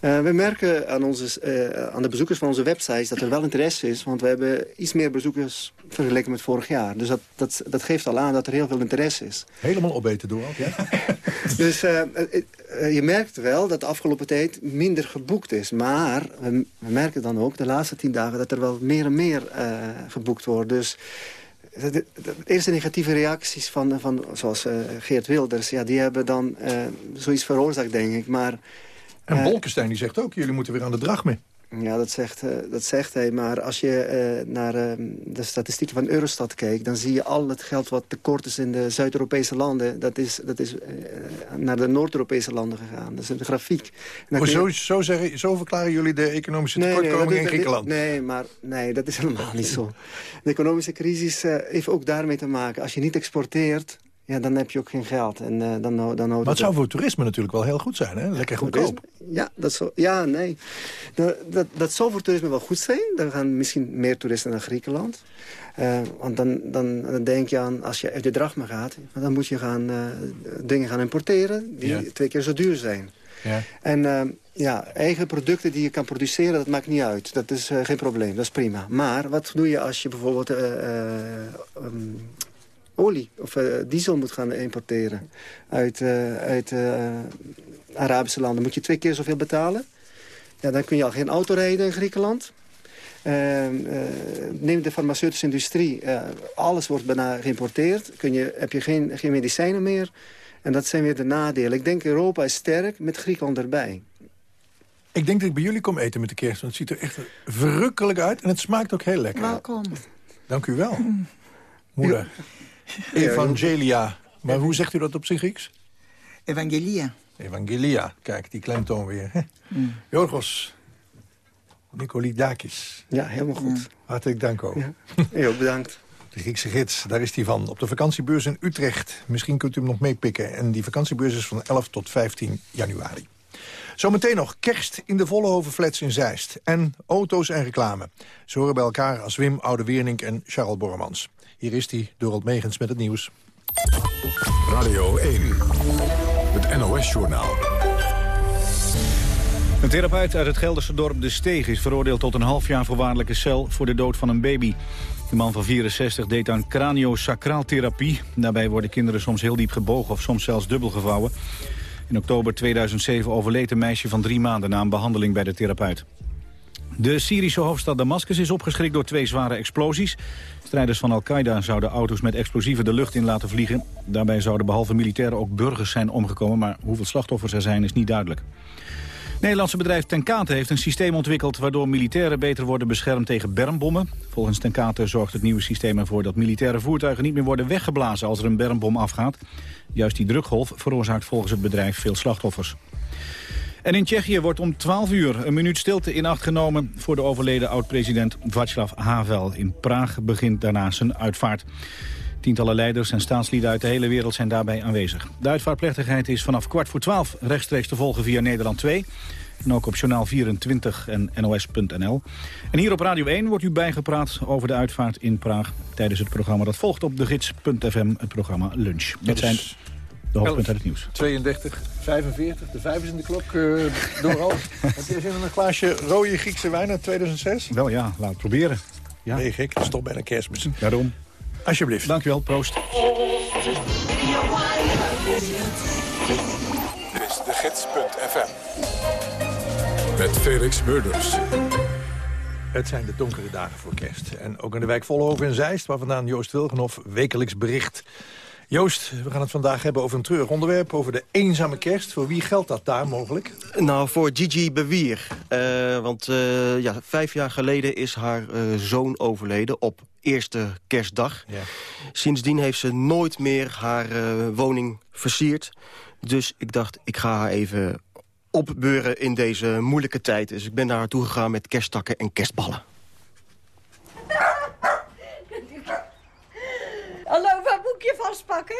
Uh, we merken aan, onze, uh, aan de bezoekers van onze websites dat er wel interesse is. Want we hebben iets meer bezoekers vergeleken met vorig jaar. Dus dat, dat, dat geeft al aan dat er heel veel interesse is. Helemaal opeten door, ja? [LAUGHS] dus uh, je merkt wel dat de afgelopen tijd minder geboekt is. Maar we, we, merken dan ook de laatste tien dagen dat er wel meer en meer geboekt wordt. Dus de, de, de, eerste negatieve reacties van, van zoals uh, Geert Wilders... Ja, die hebben dan uh, zoiets veroorzaakt, denk ik. Maar, en uh, Bolkestein die zegt ook, jullie moeten weer aan de drag mee. Ja, dat zegt, uh, dat zegt hij. Maar als je uh, naar uh, de statistieken van Eurostat kijkt... dan zie je al het geld wat tekort is in de Zuid-Europese landen... dat is, dat is naar de Noord-Europese landen gegaan. Dat is een grafiek. Oh, zo, zo, zeggen, zo verklaren jullie de economische tekortkoming nee, in Griekenland? Nee, maar nee, dat is helemaal niet zo. De economische crisis heeft ook daarmee te maken. Als je niet exporteert, ja, dan heb je ook geen geld. En, uh, dan, dan maar het zou voor toerisme natuurlijk wel heel goed zijn, hè? Lekker goedkoop. Ja, dat zou, ja, nee. Dat, dat, dat zou voor toerisme wel goed zijn. Dan gaan misschien meer toeristen naar Griekenland. Uh, want dan, dan, dan, denk je aan, als je uit de drachma gaat... dan moet je gaan, uh, dingen gaan importeren die ja. twee keer zo duur zijn. Ja. En ja, eigen producten die je kan produceren, dat maakt niet uit. Dat is geen probleem, dat is prima. Maar wat doe je als je bijvoorbeeld... Um, olie of uh, diesel moet gaan importeren uit, uh, uit uh, Arabische landen... moet je twee keer zoveel betalen. Ja, dan kun je al geen auto rijden in Griekenland. Uh, neem de farmaceutische industrie. Uh, alles wordt bijna geïmporteerd. Kun je, heb je geen, geen medicijnen meer. En dat zijn weer de nadelen. Ik denk Europa is sterk met Griekenland erbij. Ik denk dat ik bij jullie kom eten met de kerst. Want het ziet er echt verrukkelijk uit. En het smaakt ook heel lekker. Welkom. Dank u wel. [LAUGHS] Moeder. Evangelia. Maar hoe zegt u dat op zijn Grieks? Evangelia. Evangelia. Kijk, die klemtoon weer. Hè? Mm. Jorgos. Nicolidakis. Ja, helemaal goed. Hartelijk dank ook. Ja. Heel bedankt. [LAUGHS] De Griekse gids, daar is hij van. Op de vakantiebeurs in Utrecht. Misschien kunt u hem nog meepikken. En die vakantiebeurs is van 11 tot 15 januari. Zometeen nog kerst in de Vollehovenflats in Zeist. En auto's en reclame. Ze horen bij elkaar als Wim Oude-Wernink en Charles Borremans. Hier is hij, Dorald Megens met het nieuws. Radio 1, het NOS-journaal. Een therapeut uit het Gelderse dorp De Steeg is veroordeeld tot een half jaar voorwaardelijke cel voor de dood van een baby. De man van 64 deed aan craniosacraaltherapie. Daarbij worden kinderen soms heel diep gebogen of soms zelfs dubbel gevouwen. In oktober 2007 overleed een meisje van drie maanden na een behandeling bij de therapeut. De Syrische hoofdstad Damascus is opgeschrikt door twee zware explosies. Strijders van Al-Qaeda zouden auto's met explosieven de lucht in laten vliegen. Daarbij zouden behalve militairen ook burgers zijn omgekomen... maar hoeveel slachtoffers er zijn is niet duidelijk. Nederlandse bedrijf Tenkate heeft een systeem ontwikkeld... waardoor militairen beter worden beschermd tegen bermbommen. Volgens Tenkate zorgt het nieuwe systeem ervoor dat militaire voertuigen... niet meer worden weggeblazen als er een bermbom afgaat. Juist die drukgolf veroorzaakt volgens het bedrijf veel slachtoffers. En in Tsjechië wordt om 12 uur een minuut stilte in acht genomen... voor de overleden oud-president Václav Havel. In Praag begint daarna zijn uitvaart. Tientallen leiders en staatslieden uit de hele wereld zijn daarbij aanwezig. De uitvaartplechtigheid is vanaf kwart voor twaalf rechtstreeks te volgen via Nederland 2... En ook op Journaal 24 en nos.nl. En hier op Radio 1 wordt u bijgepraat over de uitvaart in Praag... tijdens het programma dat volgt op de gids.fm, het programma Lunch. Dit zijn de hoofdpunten uit het nieuws. 32, 45, de vijf is in de klok. Uh, door Heb je zin in een glaasje rode Griekse wijn uit 2006? Wel ja, laat het proberen. Ja. Nee, gek, is toch bijna kerstmis. Daarom. Alsjeblieft. Dankjewel, proost. Dit is de gids.fm. Met Felix Murders. Het zijn de donkere dagen voor kerst. En ook in de wijk Volhoven in Zeist, waar vandaan Joost Wilgenhoff wekelijks bericht. Joost, we gaan het vandaag hebben over een treurig onderwerp... over de eenzame kerst. Voor wie geldt dat daar mogelijk? Nou, voor Gigi Bewier. Uh, want uh, ja, vijf jaar geleden is haar uh, zoon overleden op eerste kerstdag. Ja. Sindsdien heeft ze nooit meer haar woning versierd. Dus ik dacht, ik ga haar even opbeuren in deze moeilijke tijd. Dus ik ben naar haar toe gegaan met kersttakken en kerstballen. Vastpakken?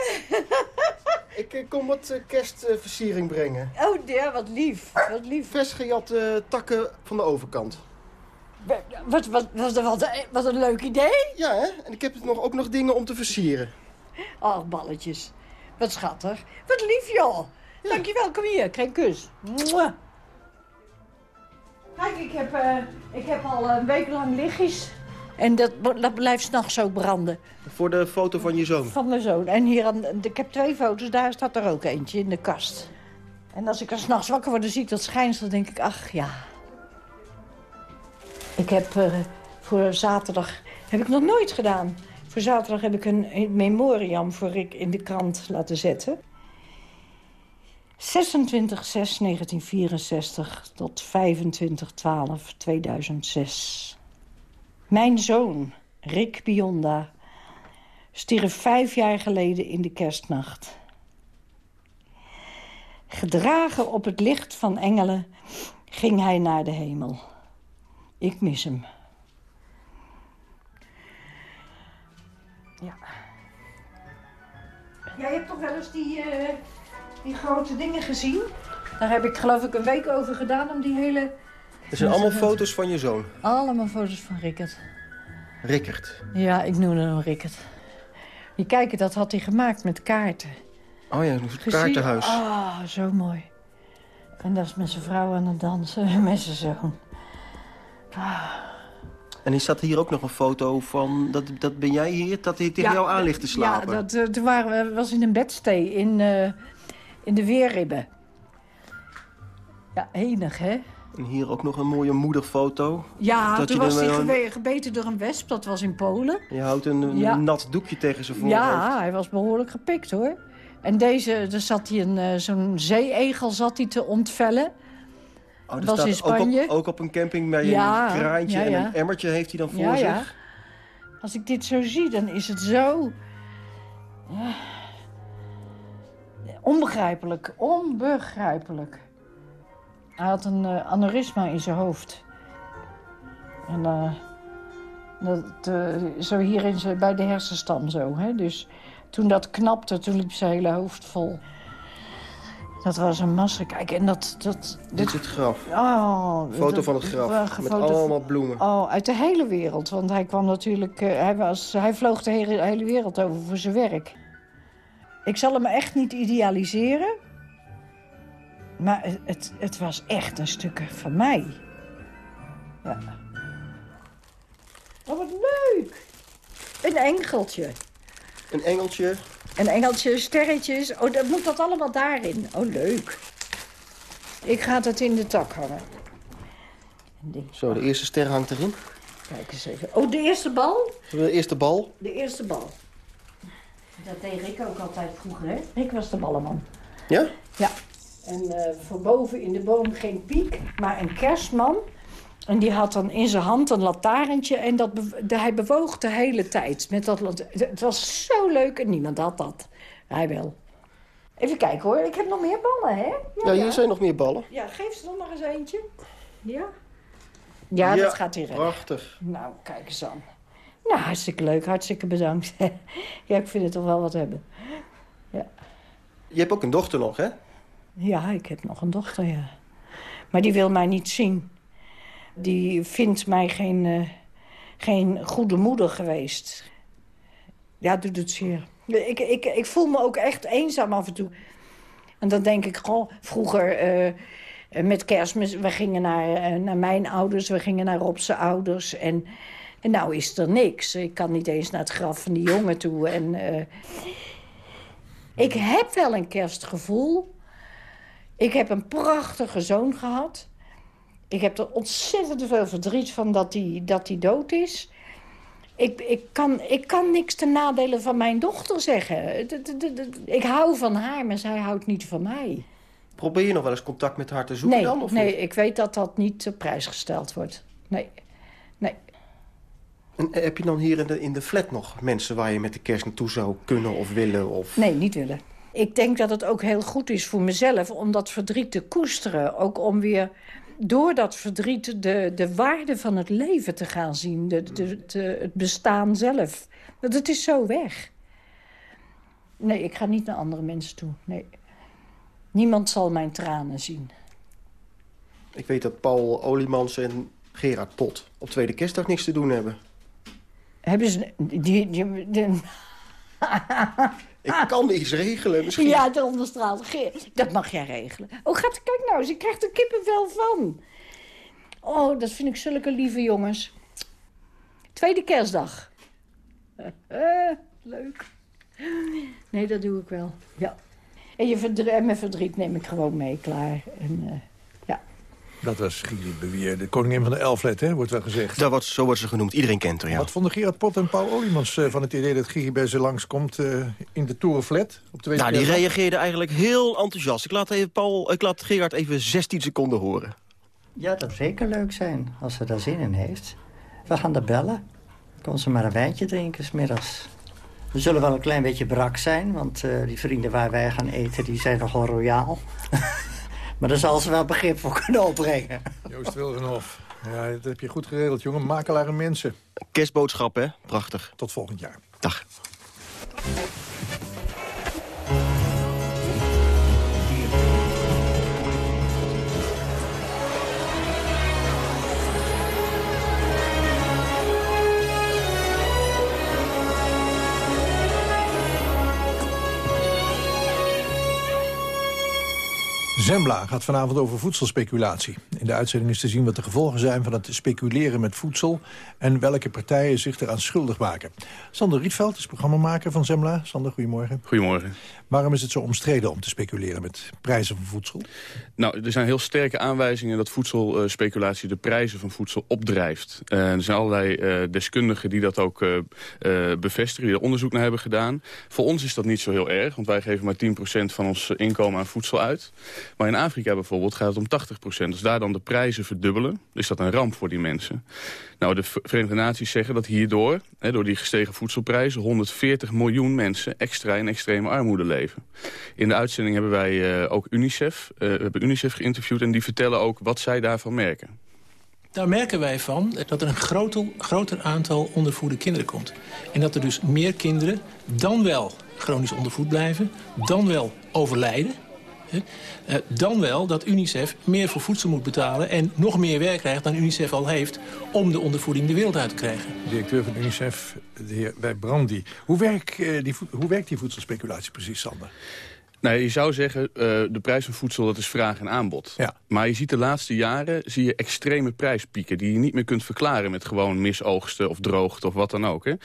[LAUGHS] ik kom wat uh, kerstversiering brengen. Oh, ja, wat lief. Wat lief. Vers gejatte takken van de overkant. Wat, wat, wat, wat, wat een leuk idee. Ja, hè? En ik heb nog, ook nog dingen om te versieren. Ach, balletjes. Wat schattig. Wat lief, joh. Ja. Dankjewel, kom hier. Krijg een kus. Kijk, ik heb, uh, ik heb al een week lang lichtjes. En dat, dat blijft s'nachts ook branden. Voor de foto van je zoon? Van mijn zoon. En hier aan, ik heb twee foto's, daar staat er ook eentje in de kast. En als ik er s'nachts wakker word, dan zie ik dat schijnsel, denk ik, ach ja. Ik heb uh, voor zaterdag, heb ik nog nooit gedaan. Voor zaterdag heb ik een memoriam voor Rick in de krant laten zetten. 26 6 1964 tot 25 12 2006. Mijn zoon, Rick Bionda, stierf vijf jaar geleden in de kerstnacht. Gedragen op het licht van engelen ging hij naar de hemel. Ik mis hem. Ja. Jij hebt toch wel eens die, uh, die grote dingen gezien? Daar heb ik geloof ik een week over gedaan om die hele... Het zijn allemaal foto's van je zoon? Allemaal foto's van Rickert. Rickert? Ja, ik noemde hem Rickert. Die kijken, dat had hij gemaakt met kaarten. Oh ja, een kaartenhuis. Ah, oh, zo mooi. En dat is met zijn vrouw aan het dansen, [LAUGHS] met zijn zoon. Ah. En is dat hier ook nog een foto van, dat, dat ben jij hier, dat hij tegen jou aan ligt te slapen? Ja, dat uh, toen waren we, was in een bedstee in, uh, in de Weerribben. Ja, enig, hè? En hier ook nog een mooie moederfoto. Ja, Dat toen was hij wel- gebe- gebeten door een wesp. Dat was in Polen. Je houdt een, een Ja. nat doekje tegen zijn voorhoofd. Ja, hij was behoorlijk gepikt hoor. En deze, er zat hij een, eh, zo'n zeeegel zat hij te ontvellen. Oh, er was staat in Spanje. Ook op, ook op een camping met Ja, een kraantje ja, en een emmertje heeft hij dan voor ja, zich. Als ik dit zo zie, dan is het zo... Ja. Onbegrijpelijk, onbegrijpelijk. Hij had een eh, aneurysma in zijn hoofd. En eh, dat, eh, zo hier in zijn, bij de hersenstam zo. Hè? Dus toen dat knapte, toen liep zijn hele hoofd vol. Dat was een massa. Kijk, en dat... dat Dit is het graf. Oh, Foto dat- van het graf, met allemaal bloemen. Oh, uit de hele wereld. Want hij kwam natuurlijk... hij, was, hij vloog de hele, hele wereld over voor zijn werk. Ik zal hem echt niet idealiseren. Maar het, het, het was echt een stuk van mij. Ja. Oh, wat leuk! Een engeltje. Een engeltje. Een engeltje, sterretjes. Oh, dan moet dat allemaal daarin. Oh, leuk. Ik ga dat in de tak hangen. Zo, de eerste ster hangt erin. Kijk eens even. Oh, de eerste bal? De eerste bal. De eerste bal. Dat deed Rick ook altijd vroeger, hè? Rick was de ballenman. Ja? Ja. En eh voor boven in de boom geen piek, maar een kerstman. En die had dan in zijn hand een lantaarntje en dat de- hij bewoog de hele tijd. Met dat lant- het was zo leuk en niemand had dat. Hij wel. Even kijken hoor, ik heb nog meer ballen, hè? Ja, hier zijn nog meer ballen. Ja, geef ze nog maar eens eentje. Ja? Ja, dat gaat hier. Prachtig. Nou, kijk eens aan. Nou, hartstikke leuk, hartstikke bedankt. [LAUGHS] ja, ik vind het toch wel wat hebben. Je hebt ook een dochter nog, hè? Ja, ik heb nog een dochter, ja. Maar die wil mij niet zien. Die vindt mij geen, eh, geen goede moeder geweest. Ja, doet het zeer. Ik, ik, ik voel me ook echt eenzaam af en toe. En dan denk ik, goh, vroeger eh, met kerstmis... we gingen naar, eh, naar mijn ouders, we gingen naar Rob's ouders... En, nou is er niks. Ik kan niet eens naar het graf van die jongen toe. En, ik heb wel een kerstgevoel... Ik heb een prachtige zoon gehad. Ik heb er ontzettend veel verdriet van dat hij dat die dood is. Ik, ik, kan, ik kan niks ten nadele van mijn dochter zeggen. Ik hou van haar, maar zij houdt niet van mij. Probeer je nog wel eens contact met haar te zoeken Nee, dan? Of nee niet? ik weet dat dat niet op prijs gesteld wordt. Nee, nee. En eh, heb je dan hier in de, in de flat nog mensen waar je met de kerst naartoe zou kunnen of willen? Of... Nee, niet willen. Ik denk dat het ook heel goed is voor mezelf om dat verdriet te koesteren. Ook om weer door dat verdriet de, de waarde van het leven te gaan zien. De, de, de- het bestaan zelf. Want het is zo weg. Nee, ik ga niet naar andere mensen toe. Nee. Niemand zal mijn tranen zien. Ik weet dat Paul Oliemans en Gerard Pot op tweede kerstdag niks te doen hebben. Hebben ze... Die, die, die- Ik kan iets regelen misschien. Ja, de onderstraalt. Ge- Dat mag jij regelen. Oh, gaat, kijk nou eens, ik krijg er kippenvel van. Oh, dat vind ik zulke lieve jongens. Tweede kerstdag. Eh, leuk. Nee, dat doe ik wel. Ja. En, je verdriet, en mijn verdriet neem ik gewoon mee, klaar. En, eh. Dat was Gili Bewier, de koningin van de Elflet, hè, wordt wel gezegd. Dat wordt, zo wordt ze genoemd. Iedereen kent haar, ja. Wat vonden Gerard Pot en Paul Oliemans eh, van het idee dat Gigi bij ze langskomt eh, in de Torenflat? Op de Nou, die reageerde eigenlijk heel enthousiast. Ik laat, even Paul, ik laat Gerard even 16 seconden horen. Ja, dat zou zeker leuk zijn, als ze daar zin in heeft. We gaan er bellen. Kon ze maar een wijntje drinken, smiddags. We zullen wel een klein beetje brak zijn, want eh, die vrienden waar wij gaan eten... die zijn nogal royaal. [LAUGHS] maar daar zal ze wel begrip voor kunnen opbrengen. Joost Wilgenhof. Ja, dat heb je goed geregeld, jongen. Makelaar en mensen. Kerstboodschap, hè? Prachtig. Tot volgend jaar. Dag. Zembla gaat vanavond over voedselspeculatie. In de uitzending is te zien wat de gevolgen zijn van het speculeren met voedsel... en welke partijen zich eraan schuldig maken. Sander Rietveld is programmamaker van Zembla. Sander, goedemorgen. Goedemorgen. Waarom is het zo omstreden om te speculeren met prijzen van voedsel? Nou, er zijn heel sterke aanwijzingen dat voedselspeculatie de prijzen van voedsel opdrijft. Uh, er zijn allerlei uh, deskundigen die dat ook uh, bevestigen, die er onderzoek naar hebben gedaan. Voor ons is dat niet zo heel erg, want wij geven maar 10% van ons inkomen aan voedsel uit. Maar in Afrika bijvoorbeeld gaat het om 80%. Als daar dan de prijzen verdubbelen, is dat een ramp voor die mensen. Nou, de Verenigde Naties zeggen dat hierdoor, hè, door die gestegen voedselprijzen... 140 miljoen mensen extra in extreme armoede leven. In de uitzending hebben wij uh, ook UNICEF, uh, we hebben UNICEF geïnterviewd... en die vertellen ook wat zij daarvan merken. Daar merken wij van dat er een groter, groter aantal ondervoede kinderen komt. En dat er dus meer kinderen dan wel chronisch ondervoed blijven... dan wel overlijden dan wel dat UNICEF meer voor voedsel moet betalen... en nog meer werk krijgt dan UNICEF al heeft... om de ondervoeding de wereld uit te krijgen. Directeur van UNICEF, de heer bij Brandy. Hoe, werkt uh, die, hoe werkt die voedselspeculatie precies, Sander? Nou, je zou zeggen, uh, de prijs van voedsel dat is vraag en aanbod. Ja. Maar je ziet de laatste jaren zie je extreme prijspieken... die je niet meer kunt verklaren met gewoon misoogsten of droogte of wat dan ook. Hè. Uh,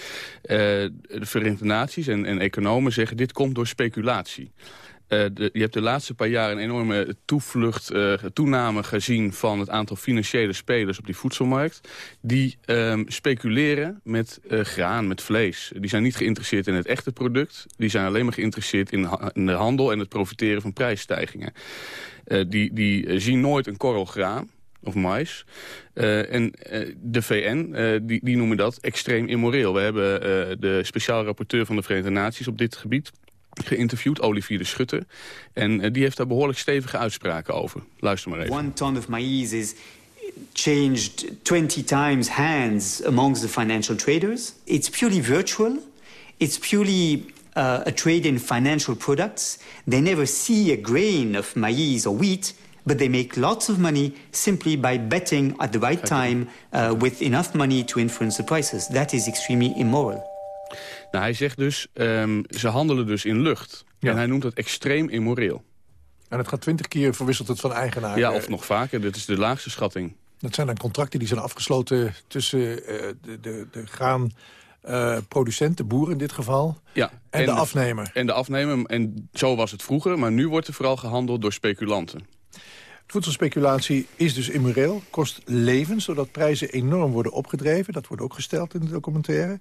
de Verenigde Naties en, en economen zeggen dit komt door speculatie. De, je hebt de laatste paar jaar een enorme toevlucht, uh, toename gezien van het aantal financiële spelers op die voedselmarkt. Die um, speculeren met uh, graan, met vlees. Die zijn niet geïnteresseerd in het echte product. Die zijn alleen maar geïnteresseerd in, de handel en het profiteren van prijsstijgingen. die, die zien nooit een korrel graan of mais. En de VN, die, die noemen dat extreem immoreel. We hebben de speciaal rapporteur van de Verenigde Naties op dit gebied geïnterviewd, Olivier de Schutter. En uh, die heeft daar behoorlijk stevige uitspraken over. Luister maar even. One ton of maize is changed 20 times hands amongst the financial traders. It's purely virtual. It's purely uh, a trade in financial products. They never see a grain of maize or wheat, but they make lots of money simply by betting at the right time uh, with enough money to influence the prices. That is extremely immoral. Nou, hij zegt dus, um, ze handelen dus in lucht. Ja. En hij noemt dat extreem immoreel. En het gaat twintig keer verwisselt het van eigenaar. Ja, of nog vaker. Dit is de laagste schatting. Dat zijn dan contracten die zijn afgesloten tussen uh, de, de, de graan... Uh, producent, de boer in dit geval, ja, en, en de afnemer. En de afnemer, en zo was het vroeger, maar nu wordt er vooral gehandeld door speculanten. Voedselspeculatie is dus immoreel, kost levens... doordat prijzen enorm worden opgedreven. Dat wordt ook gesteld in de documentaire.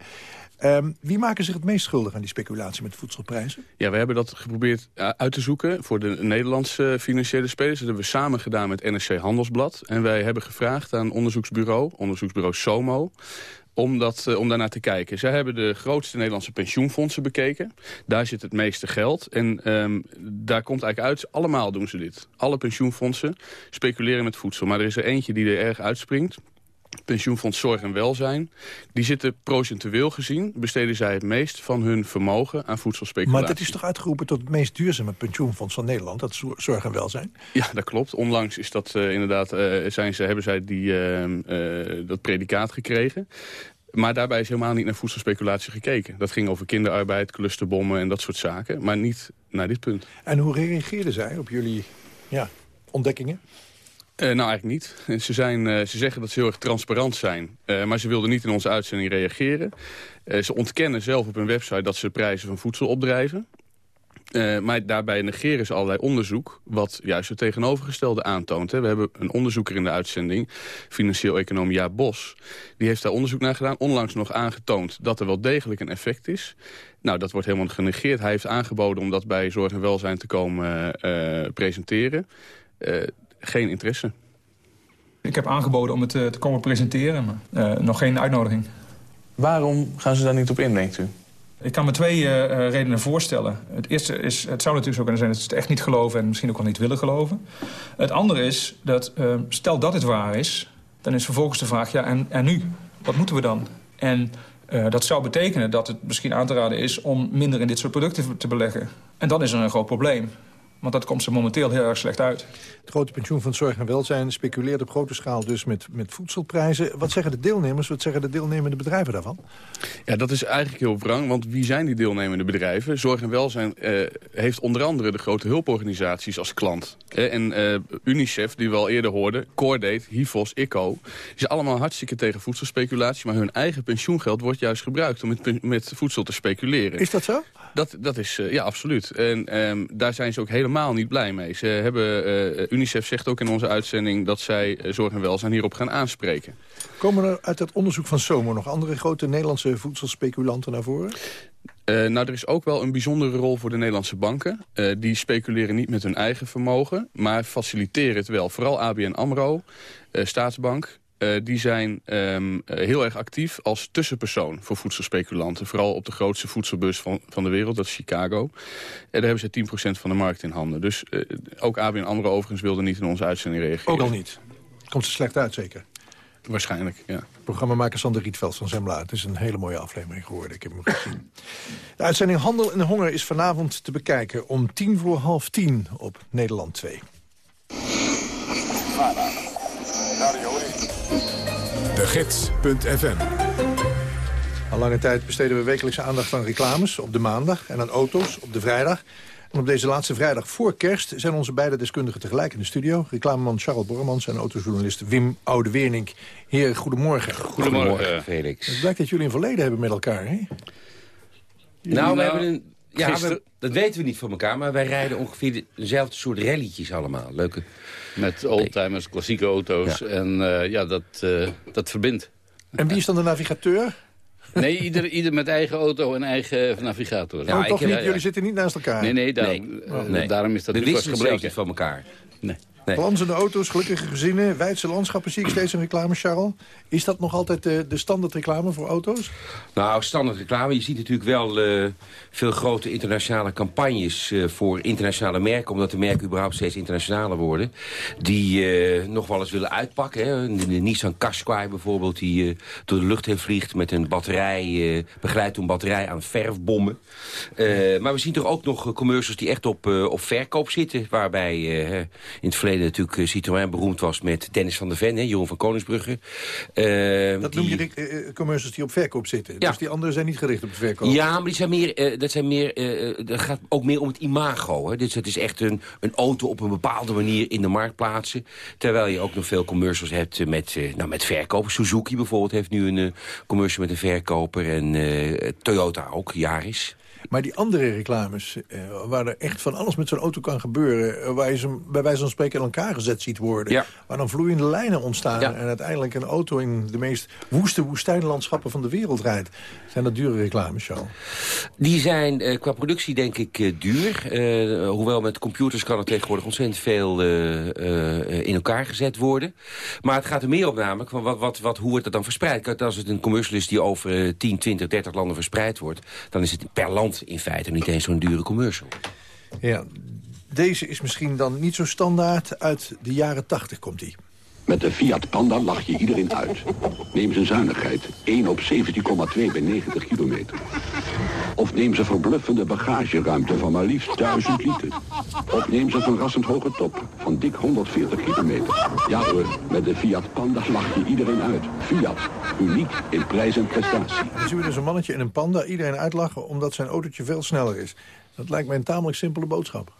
Um, wie maken zich het meest schuldig aan die speculatie met voedselprijzen? Ja, we hebben dat geprobeerd uit te zoeken voor de Nederlandse financiële spelers. Dat hebben we samen gedaan met NRC Handelsblad. En wij hebben gevraagd aan onderzoeksbureau, onderzoeksbureau SOMO om, dat, uh, om daarnaar te kijken. Zij hebben de grootste Nederlandse pensioenfondsen bekeken. Daar zit het meeste geld. En um, daar komt eigenlijk uit, allemaal doen ze dit. Alle pensioenfondsen speculeren met voedsel. Maar er is er eentje die er erg uitspringt pensioenfonds Zorg en Welzijn... die zitten procentueel gezien, besteden zij het meest van hun vermogen aan voedselspeculatie. Maar dat is toch uitgeroepen tot het meest duurzame pensioenfonds van Nederland, dat Zorg en Welzijn? Ja, dat klopt. Onlangs is dat uh, inderdaad, uh, zijn ze, hebben zij die, uh, dat predicaat gekregen. Maar daarbij is helemaal niet naar voedselspeculatie gekeken. Dat ging over kinderarbeid, clusterbommen en dat soort zaken. Maar niet naar dit punt. En hoe reageerden zij op jullie ja, ontdekkingen? Uh, nou, eigenlijk niet. Ze, zijn, uh, ze zeggen dat ze heel erg transparant zijn. Uh, maar ze wilden niet in onze uitzending reageren. ze ontkennen zelf op hun website dat ze de prijzen van voedsel opdrijven. maar daarbij negeren ze allerlei onderzoek... wat juist het tegenovergestelde aantoont. We hebben een onderzoeker in de uitzending... financieel-econoom Bos. Die heeft daar onderzoek naar gedaan. Onlangs nog aangetoond dat er wel degelijk een effect is. Nou, dat wordt helemaal genegeerd. Hij heeft aangeboden om dat bij Zorg en Welzijn te komen presenteren geen interesse. Ik heb aangeboden om het te, te komen presenteren, maar uh, nog geen uitnodiging. Waarom gaan ze daar niet op in, denkt u? Ik kan me twee uh, redenen voorstellen. Het eerste is, het zou natuurlijk zo kunnen zijn dat ze het echt niet geloven... en misschien ook wel niet willen geloven. Het andere is dat, uh, stel dat het waar is... dan is vervolgens de vraag, ja, en, en nu? Wat moeten we dan? En uh, dat zou betekenen dat het misschien aan te raden is... om minder in dit soort producten te beleggen. En dan is er een groot probleem. Want dat komt ze momenteel heel erg slecht uit. Het grote pensioen van Zorg en Welzijn speculeert op grote schaal dus met, met voedselprijzen. Wat zeggen de deelnemers, wat zeggen de deelnemende bedrijven daarvan? Ja, dat is eigenlijk heel wrang, want wie zijn die deelnemende bedrijven? Zorg en Welzijn eh, heeft onder andere de grote hulporganisaties als klant. Eh, en eh, UNICEF, die we al eerder hoorden, Cordate, HIVOS, ICO... die zijn allemaal hartstikke tegen voedselspeculatie... maar hun eigen pensioengeld wordt juist gebruikt om met, met voedsel te speculeren. Is dat zo? Dat, dat is, ja, absoluut. En ehm, daar zijn ze ook helemaal niet blij mee. Ze hebben, UNICEF zegt ook in onze uitzending... dat zij Zorg en Welzijn hierop gaan aanspreken. Komen er uit het onderzoek van SOMO nog andere grote Nederlandse voedselspeculanten naar voren? Uh, nou, er is ook wel een bijzondere rol voor de Nederlandse banken. Uh, die speculeren niet met hun eigen vermogen, maar faciliteren het wel. Vooral ABN AMRO, uh, Staatsbank, die zijn um, heel erg actief als tussenpersoon voor voedselspeculanten. Vooral op de grootste voedselbus van, van de wereld, dat is Chicago. En daar hebben ze 10% van de markt in handen. Dus ook ABN AMRO overigens wilde niet in onze uitzending reageren. Ook al niet? Komt ze slecht uit, zeker? Waarschijnlijk, ja. Programmamaker Sander Rietveld van Zembla. Het is een hele mooie aflevering geworden, ik heb hem gezien. De uitzending Handel en Honger is vanavond te bekijken... om tien voor half tien op Nederland 2. De Gids.fm Al lange tijd besteden we wekelijkse aandacht aan reclames op de maandag... en aan auto's op de vrijdag. En op deze laatste vrijdag voor kerst zijn onze beide deskundigen tegelijk in de studio. Reclameman Charles Borremans en autojournalist Wim Oude-Wernink. Heer, goedemorgen. Goedemorgen, Felix. Het blijkt dat jullie een verleden hebben met elkaar, hè? Nou, we hebben een... Ja, we, dat weten we niet van elkaar, maar wij rijden ongeveer dezelfde soort rallytjes allemaal. Leuke... Met oldtimers, klassieke auto's. En uh, ja, dat, uh, dat verbindt. En wie is dan de navigateur? Nee, ieder, ieder met eigen auto en eigen navigator. Ja, toch niet, jullie zitten niet naast elkaar? Nee, nee, daarom, nee. Uh, daarom is dat We nu gebleken. van elkaar. Nee. Nee. Glanzende auto's, gelukkige gezinnen, wijdse landschappen zie ik steeds in reclame, Charles. Is dat nog altijd de, de standaard reclame voor auto's? Nou, standaard reclame. Je ziet natuurlijk wel uh, veel grote internationale campagnes uh, voor internationale merken. Omdat de merken überhaupt steeds internationaler worden. Die uh, nog wel eens willen uitpakken. Hè. De, de Nissan Qashqai bijvoorbeeld, die door de lucht heen vliegt met een batterij. begeleid door een batterij aan verfbommen. maar we zien toch ook nog commercials die echt op, op verkoop zitten. Waarbij in het verleden natuurlijk Citroën beroemd was met Dennis van der Ven, hè, Jeroen van Koningsbrugge. Uh, dat die... noem je de uh, commercials die op verkoop zitten. Ja. Dus die anderen zijn niet gericht op verkoop. Ja, maar die zijn meer, uh, dat zijn meer, dat gaat ook meer om het imago. Hè. Dus het is echt een, een auto op een bepaalde manier in de markt plaatsen. Terwijl je ook nog veel commercials hebt met, nou, met verkopen. Suzuki bijvoorbeeld heeft nu een commercial met een verkoper. En Toyota ook, Yaris. Maar die andere reclames, uh, waar er echt van alles met zo'n auto kan gebeuren... Uh, waar je ze bij wijze van spreken in elkaar gezet ziet worden... Ja. waar dan vloeiende lijnen ontstaan... en uiteindelijk een auto in de meest woeste woestijnlandschappen van de wereld rijdt. Zijn dat dure reclames? Die zijn uh, qua productie denk ik duur. hoewel met computers kan er tegenwoordig ontzettend veel in elkaar gezet worden. Maar het gaat er meer op namelijk van wat, wat, wat, hoe wordt het dan verspreid. Kijk, als het een commercial is die over 10, 20, 30 landen verspreid wordt... dan is het per land in feite niet eens zo'n dure commercial. Ja, deze is misschien dan niet zo standaard. Uit de jaren 80 komt die. Met de Fiat Panda lach je iedereen uit. Neem zijn zuinigheid. 1 op 17,2 bij 90 kilometer. Of neem ze verbluffende bagageruimte van maar liefst 1000 liter. Of neem ze verrassend hoge top van dik 140 kilometer. Ja hoor, met de Fiat Panda lach je iedereen uit. Fiat, uniek in prijs en prestatie. Dan zien we dus een mannetje in een Panda iedereen uitlachen omdat zijn autootje veel sneller is. Dat lijkt mij een tamelijk simpele boodschap.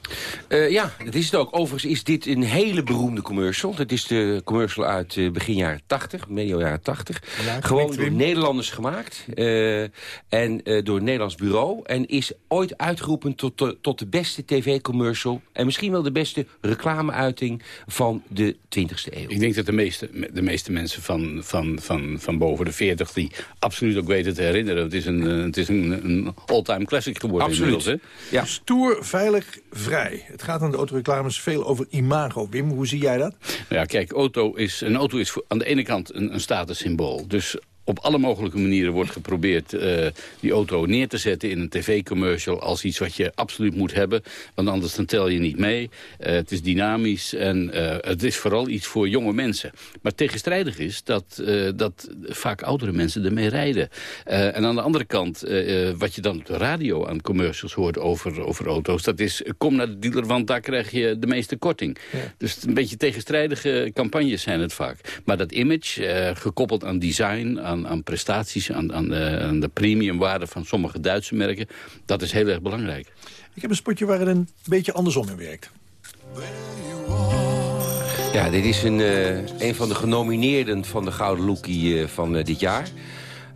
Uh, ja, dat is het ook. Overigens is dit een hele beroemde commercial. Dat is de commercial uit uh, begin jaren 80, medio jaren 80. Ja, Gewoon door Nederlanders gemaakt. Uh, en door een Nederlands bureau. En is ooit uitgeroepen tot de, tot de beste tv-commercial. En misschien wel de beste reclameuiting van de 20e eeuw. Ik denk dat de meeste, de meeste mensen van, van, van, van boven de 40... die absoluut ook weten te herinneren. Het is een, het is een, een all-time classic geworden absoluut. inmiddels. Hè? Ja. Stoer, veilig, vrij. Het gaat aan de autoreclames veel over imago. Wim, hoe zie jij dat? Ja, kijk, auto is, een auto is aan de ene kant een, een statussymbool. Dus op alle mogelijke manieren wordt geprobeerd uh, die auto neer te zetten in een tv-commercial als iets wat je absoluut moet hebben. Want anders dan tel je niet mee. Uh, het is dynamisch en uh, het is vooral iets voor jonge mensen. Maar tegenstrijdig is dat, dat vaak oudere mensen ermee rijden. en aan de andere kant, wat je dan op de radio aan commercials hoort over, over auto's... dat is, kom naar de dealer, want daar krijg je de meeste korting. Ja. Dus een beetje tegenstrijdige campagnes zijn het vaak. Maar dat image, gekoppeld aan design, aan aan, prestaties, aan, aan, de, aan de premiumwaarde van sommige Duitse merken. Dat is heel erg belangrijk. Ik heb een spotje waar het een beetje andersom in werkt. Ja, dit is een, uh, een van de genomineerden van de Gouden Lookie uh, van uh, dit jaar.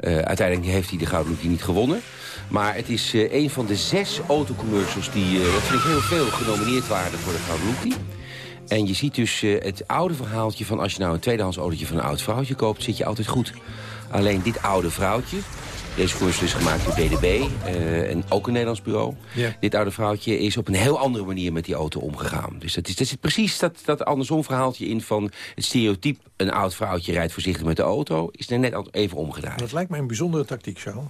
uiteindelijk heeft hij de Gouden Lookie niet gewonnen. Maar het is een van de zes autocommercials die, dat vind ik heel veel, genomineerd waren voor de Gouden Lookie. En je ziet dus het oude verhaaltje van als je nou een tweedehands autootje van een oud vrouwtje koopt, zit je altijd goed. Alleen dit oude vrouwtje... Deze koers is gemaakt door DDB, uh, en ook een Nederlands bureau. Dit oude vrouwtje is op een heel andere manier met die auto omgegaan. Dus dat is, dat zit precies dat, dat andersom verhaaltje in van het stereotype... een oud vrouwtje rijdt voorzichtig met de auto, is er net even omgedraaid. Dat lijkt mij een bijzondere tactiek, Charles.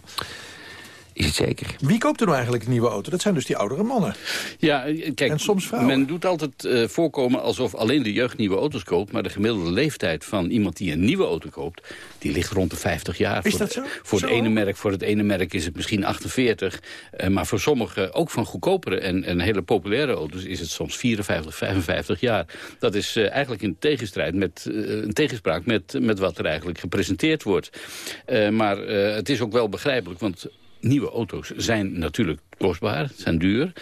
Is het zeker. Wie koopt er nou eigenlijk een nieuwe auto? Dat zijn dus die oudere mannen. Ja, kijk, en soms vrouwen. men doet altijd uh, voorkomen alsof alleen de jeugd nieuwe auto's koopt... maar de gemiddelde leeftijd van iemand die een nieuwe auto koopt... die ligt rond de 50 jaar. Is voor dat zo? Voor, zo? Het ene merk, voor het ene merk is het misschien 48. Uh, maar voor sommige, ook van goedkopere en, en hele populaire auto's... is het soms 54, 55 jaar. Dat is uh, eigenlijk in tegenstrijd met, een tegenspraak met, met wat er eigenlijk gepresenteerd wordt. maar het is ook wel begrijpelijk, want nieuwe auto's zijn natuurlijk kostbaar, zijn duur.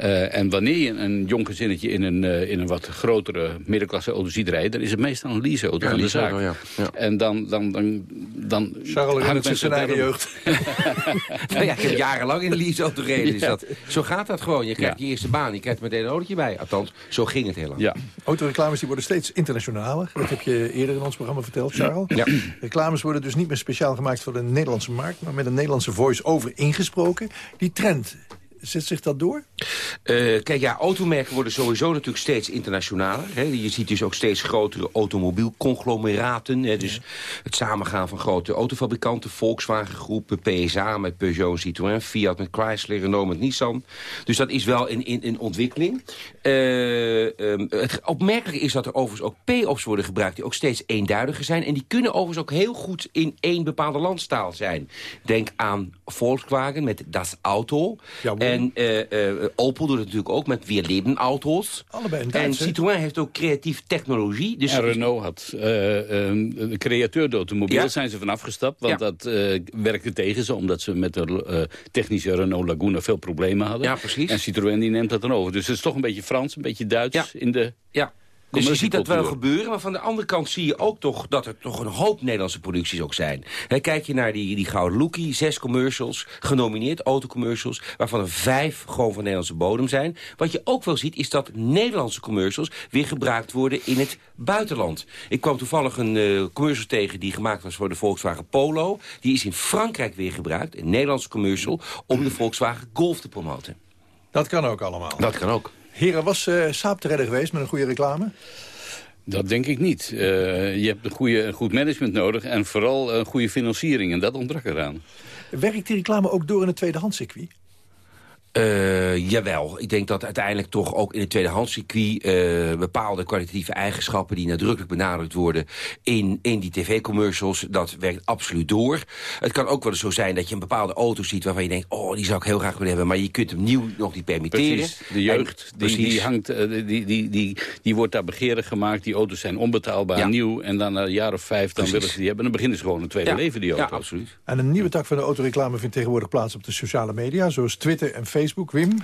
Uh, en wanneer je een jong gezinnetje in een, uh, in een wat grotere middenklasse auto ziet rijden... dan is het meestal een leaseauto ja, van de zaak. Ja, ja. En dan... dan, dan, dan Charles hangt het zijn eigen jeugd. [LAUGHS] nou ja, ik heb jarenlang in een leaseauto gereden. Dus dat, zo gaat dat gewoon. Je krijgt je eerste baan, je krijgt meteen een autootje bij. Althans, zo ging het heel lang. Ja. Autoreclames die worden steeds internationaler. Dat heb je eerder in ons programma verteld, Charles. Ja. Reclames worden dus niet meer speciaal gemaakt voor de Nederlandse markt... maar met een Nederlandse voice-over ingesproken. Die trend Zet zich dat door? Uh, kijk, ja, automerken worden sowieso natuurlijk steeds internationaler. Hè. Je ziet dus ook steeds grotere automobielconglomeraten. Hè. Dus ja. het samengaan van grote autofabrikanten. Volkswagen Groep, PSA met Peugeot Citroën. Fiat met Chrysler, Renault met Nissan. Dus dat is wel in, in, in ontwikkeling. Uh, um, het opmerkelijke is dat er overigens ook P-ops worden gebruikt... die ook steeds eenduidiger zijn. En die kunnen overigens ook heel goed in één bepaalde landstaal zijn. Denk aan Volkswagen met Das Auto... Ja, en uh, uh, Opel doet het natuurlijk ook met weer leven auto's. Allebei een En Citroën heeft ook creatief technologie. Dus en Renault had uh, de createur de automobiel, ja? zijn ze vanaf gestapt. Want ja. dat werkte tegen ze, omdat ze met de technische Renault Laguna veel problemen hadden. Ja, precies. En Citroën die neemt dat dan over. Dus het is toch een beetje Frans, een beetje Duits ja. in de... Ja. Dus je ziet dat wel gebeuren, maar van de andere kant zie je ook toch... dat er toch een hoop Nederlandse producties ook zijn. He, kijk je naar die, die Gouden Lookie, zes commercials, genomineerd, autocommercials... waarvan er vijf gewoon van Nederlandse bodem zijn. Wat je ook wel ziet, is dat Nederlandse commercials... weer gebruikt worden in het buitenland. Ik kwam toevallig een uh, commercial tegen die gemaakt was voor de Volkswagen Polo. Die is in Frankrijk weer gebruikt, een Nederlandse commercial... om de Volkswagen Golf te promoten. Dat kan ook allemaal. Dat kan ook. Heren, was uh, Saab te redden geweest met een goede reclame? Dat denk ik niet. Uh, je hebt een, goede, een goed management nodig en vooral een goede financiering. En dat ontbrak eraan. Werkt die reclame ook door in het tweedehandscircuit? Uh, jawel, ik denk dat uiteindelijk toch ook in het tweedehandscircuit... Uh, bepaalde kwalitatieve eigenschappen die nadrukkelijk benadrukt worden... in, in die tv-commercials, dat werkt absoluut door. Het kan ook wel eens zo zijn dat je een bepaalde auto ziet... waarvan je denkt, oh, die zou ik heel graag willen hebben... maar je kunt hem nieuw nog niet permitteren. Precies, de jeugd, en, die, die, hangt, uh, die, die, die, die wordt daar begeerig gemaakt. Die auto's zijn onbetaalbaar, ja. nieuw. En dan na een jaar of vijf, dan willen ze die hebben. En dan beginnen ze gewoon een tweede ja. leven, die auto. Ja, absoluut. En een nieuwe tak van de autoreclame vindt tegenwoordig plaats op de sociale media... zoals Twitter en Facebook. Wim?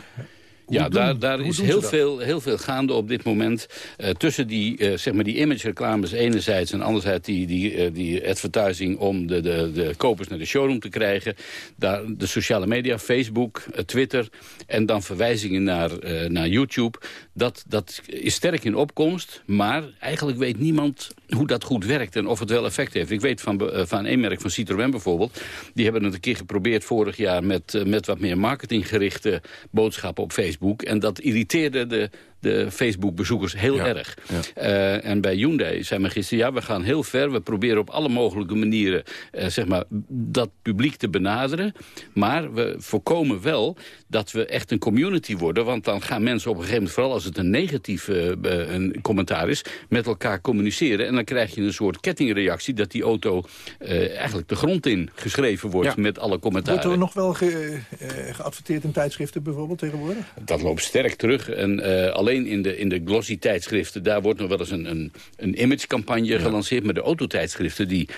Hoe ja, doen, daar, daar is heel veel, heel veel gaande op dit moment. Uh, tussen die, uh, zeg maar die image-reclames enerzijds... en anderzijds die, die, uh, die advertising om de, de, de kopers naar de showroom te krijgen. Daar, de sociale media, Facebook, Twitter... en dan verwijzingen naar, naar YouTube. Dat, dat is sterk in opkomst. Maar eigenlijk weet niemand hoe dat goed werkt en of het wel effect heeft. Ik weet van, van een merk van Citroën bijvoorbeeld. Die hebben het een keer geprobeerd vorig jaar... met, met wat meer marketinggerichte boodschappen op Facebook. En dat irriteerde de, de Facebook-bezoekers heel erg. Eh, en bij Hyundai zei men gisteren, ja, we gaan heel ver. We proberen op alle mogelijke manieren eh, zeg maar, dat publiek te benaderen. Maar we voorkomen wel dat we echt een community worden. Want dan gaan mensen op een gegeven moment, vooral als het een negatief uh, een commentaar is... met elkaar communiceren. En dan krijg je een soort kettingreactie... dat die auto eigenlijk de grond in geschreven wordt met alle commentaren. Wordt er nog wel ge, geadverteerd in tijdschriften bijvoorbeeld tegenwoordig? Dat loopt sterk terug. En alleen in de, in de glossy tijdschriften... daar wordt nog wel eens een, een, een imagecampagne gelanceerd... met de autotijdschriften die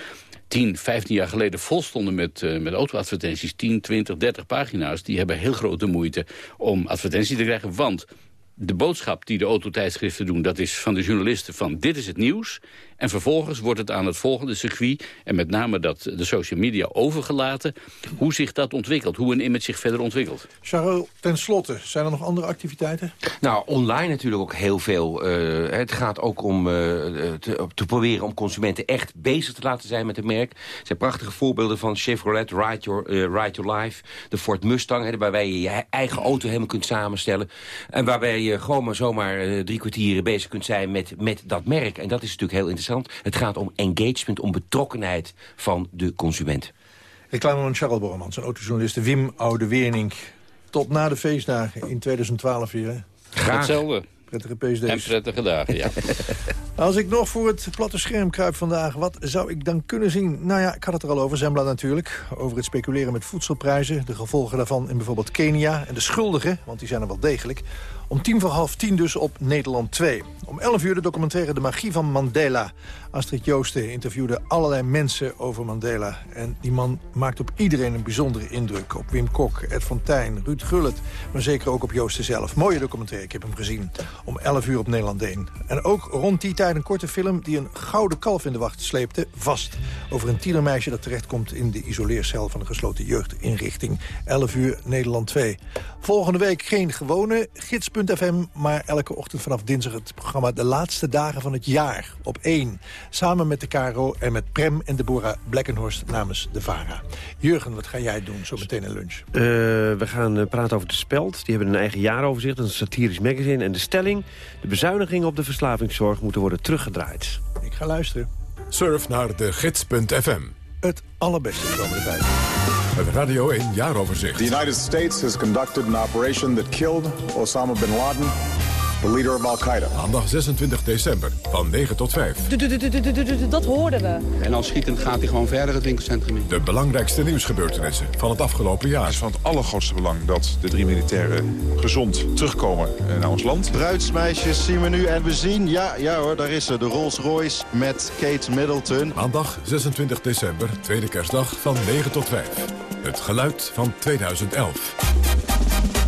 10, 15 jaar geleden vol stonden met, uh, met autoadvertenties. 10, 20, 30 pagina's. Die hebben heel grote moeite om advertentie te krijgen. Want de boodschap die de autotijdschriften doen... dat is van de journalisten van dit is het nieuws. En vervolgens wordt het aan het volgende circuit... en met name dat de social media overgelaten... hoe zich dat ontwikkelt, hoe een image zich verder ontwikkelt. Charles, ten slotte, zijn er nog andere activiteiten? Nou, online natuurlijk ook heel veel. Uh, het gaat ook om uh, te, te, proberen om consumenten echt bezig te laten zijn met het merk. Er zijn prachtige voorbeelden van Chevrolet, Ride Your, uh, Ride Your Life... de Ford Mustang, hè, waarbij je je eigen auto helemaal kunt samenstellen... en waarbij je gewoon maar zomaar drie kwartieren bezig kunt zijn met, met dat merk. En dat is natuurlijk heel interessant het gaat om engagement, om betrokkenheid van de consument. Reclameman Charles Bormans, een autojournalist Wim Oude-Wernink. Tot na de feestdagen in 2012 weer. Graag. Hetzelfde. Prettige PSD's. En prettige dagen, ja. [LAUGHS] Als ik nog voor het platte scherm kruip vandaag, wat zou ik dan kunnen zien? Nou ja, ik had het er al over, Zembla natuurlijk. Over het speculeren met voedselprijzen, de gevolgen daarvan in bijvoorbeeld Kenia... en de schuldigen, want die zijn er wel degelijk... Om tien voor half tien dus op Nederland 2. Om elf uur de documentaire De Magie van Mandela. Astrid Joosten interviewde allerlei mensen over Mandela. En die man maakt op iedereen een bijzondere indruk. Op Wim Kok, Ed Fontijn, Ruud Gullit. Maar zeker ook op Joosten zelf. Mooie documentaire, ik heb hem gezien. Om elf uur op Nederland 1. En ook rond die tijd een korte film die een gouden kalf in de wacht sleepte. Vast. Over een tienermeisje dat terechtkomt in de isoleercel van een gesloten jeugdinrichting. 11 uur Nederland 2. Volgende week geen gewone gids.fm, maar elke ochtend vanaf dinsdag het programma De Laatste Dagen van het Jaar op 1. Samen met de Caro en met Prem en Deborah Blekkenhorst namens de VARA. Jurgen, wat ga jij doen zo meteen in lunch? Uh, we gaan uh, praten over de Speld. Die hebben een eigen jaaroverzicht, een satirisch magazine. En de stelling, de bezuinigingen op de verslavingszorg moeten worden teruggedraaid. Ik ga luisteren. Surf naar de gids.fm. Het allerbeste de komende tijd. Het Radio 1 jaaroverzicht. The United States has conducted an operation that killed Osama bin Laden de leader of Al-Qaeda. Maandag 26 december, van 9 tot 5. Dat hoorden we. En dan schietend gaat hij gewoon verder het winkelcentrum in. De belangrijkste nieuwsgebeurtenissen van het afgelopen jaar. Het is van het allergrootste belang dat de drie militairen gezond terugkomen naar ons land. Bruidsmeisjes zien we nu en we zien, ja, ja hoor, daar is ze, de Rolls Royce met Kate Middleton. Maandag 26 december, tweede kerstdag, van 9 tot 5. Het geluid van 2011.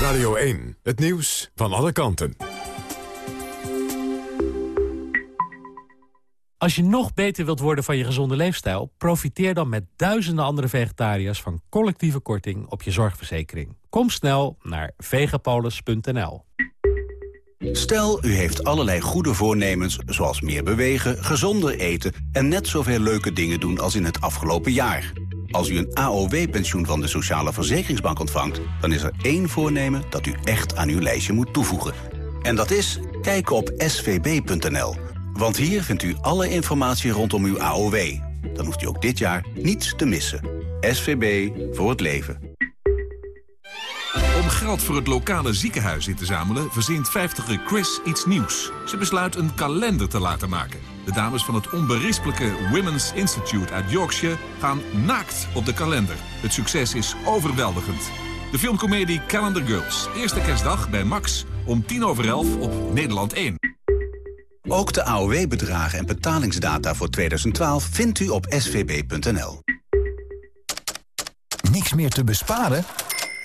Radio 1, het nieuws van alle kanten. Als je nog beter wilt worden van je gezonde leefstijl... profiteer dan met duizenden andere vegetariërs... van collectieve korting op je zorgverzekering. Kom snel naar vegapolis.nl. Stel, u heeft allerlei goede voornemens, zoals meer bewegen, gezonder eten... en net zoveel leuke dingen doen als in het afgelopen jaar... Als u een AOW-pensioen van de Sociale Verzekeringsbank ontvangt... dan is er één voornemen dat u echt aan uw lijstje moet toevoegen. En dat is kijken op svb.nl. Want hier vindt u alle informatie rondom uw AOW. Dan hoeft u ook dit jaar niets te missen. SVB voor het leven. Om geld voor het lokale ziekenhuis in te zamelen... verzint 50 Chris iets nieuws. Ze besluit een kalender te laten maken. De dames van het onberispelijke Women's Institute uit Yorkshire... gaan naakt op de kalender. Het succes is overweldigend. De filmcomedie Calendar Girls. Eerste kerstdag bij Max om tien over elf op Nederland 1. Ook de AOW-bedragen en betalingsdata voor 2012 vindt u op svb.nl. Niks meer te besparen?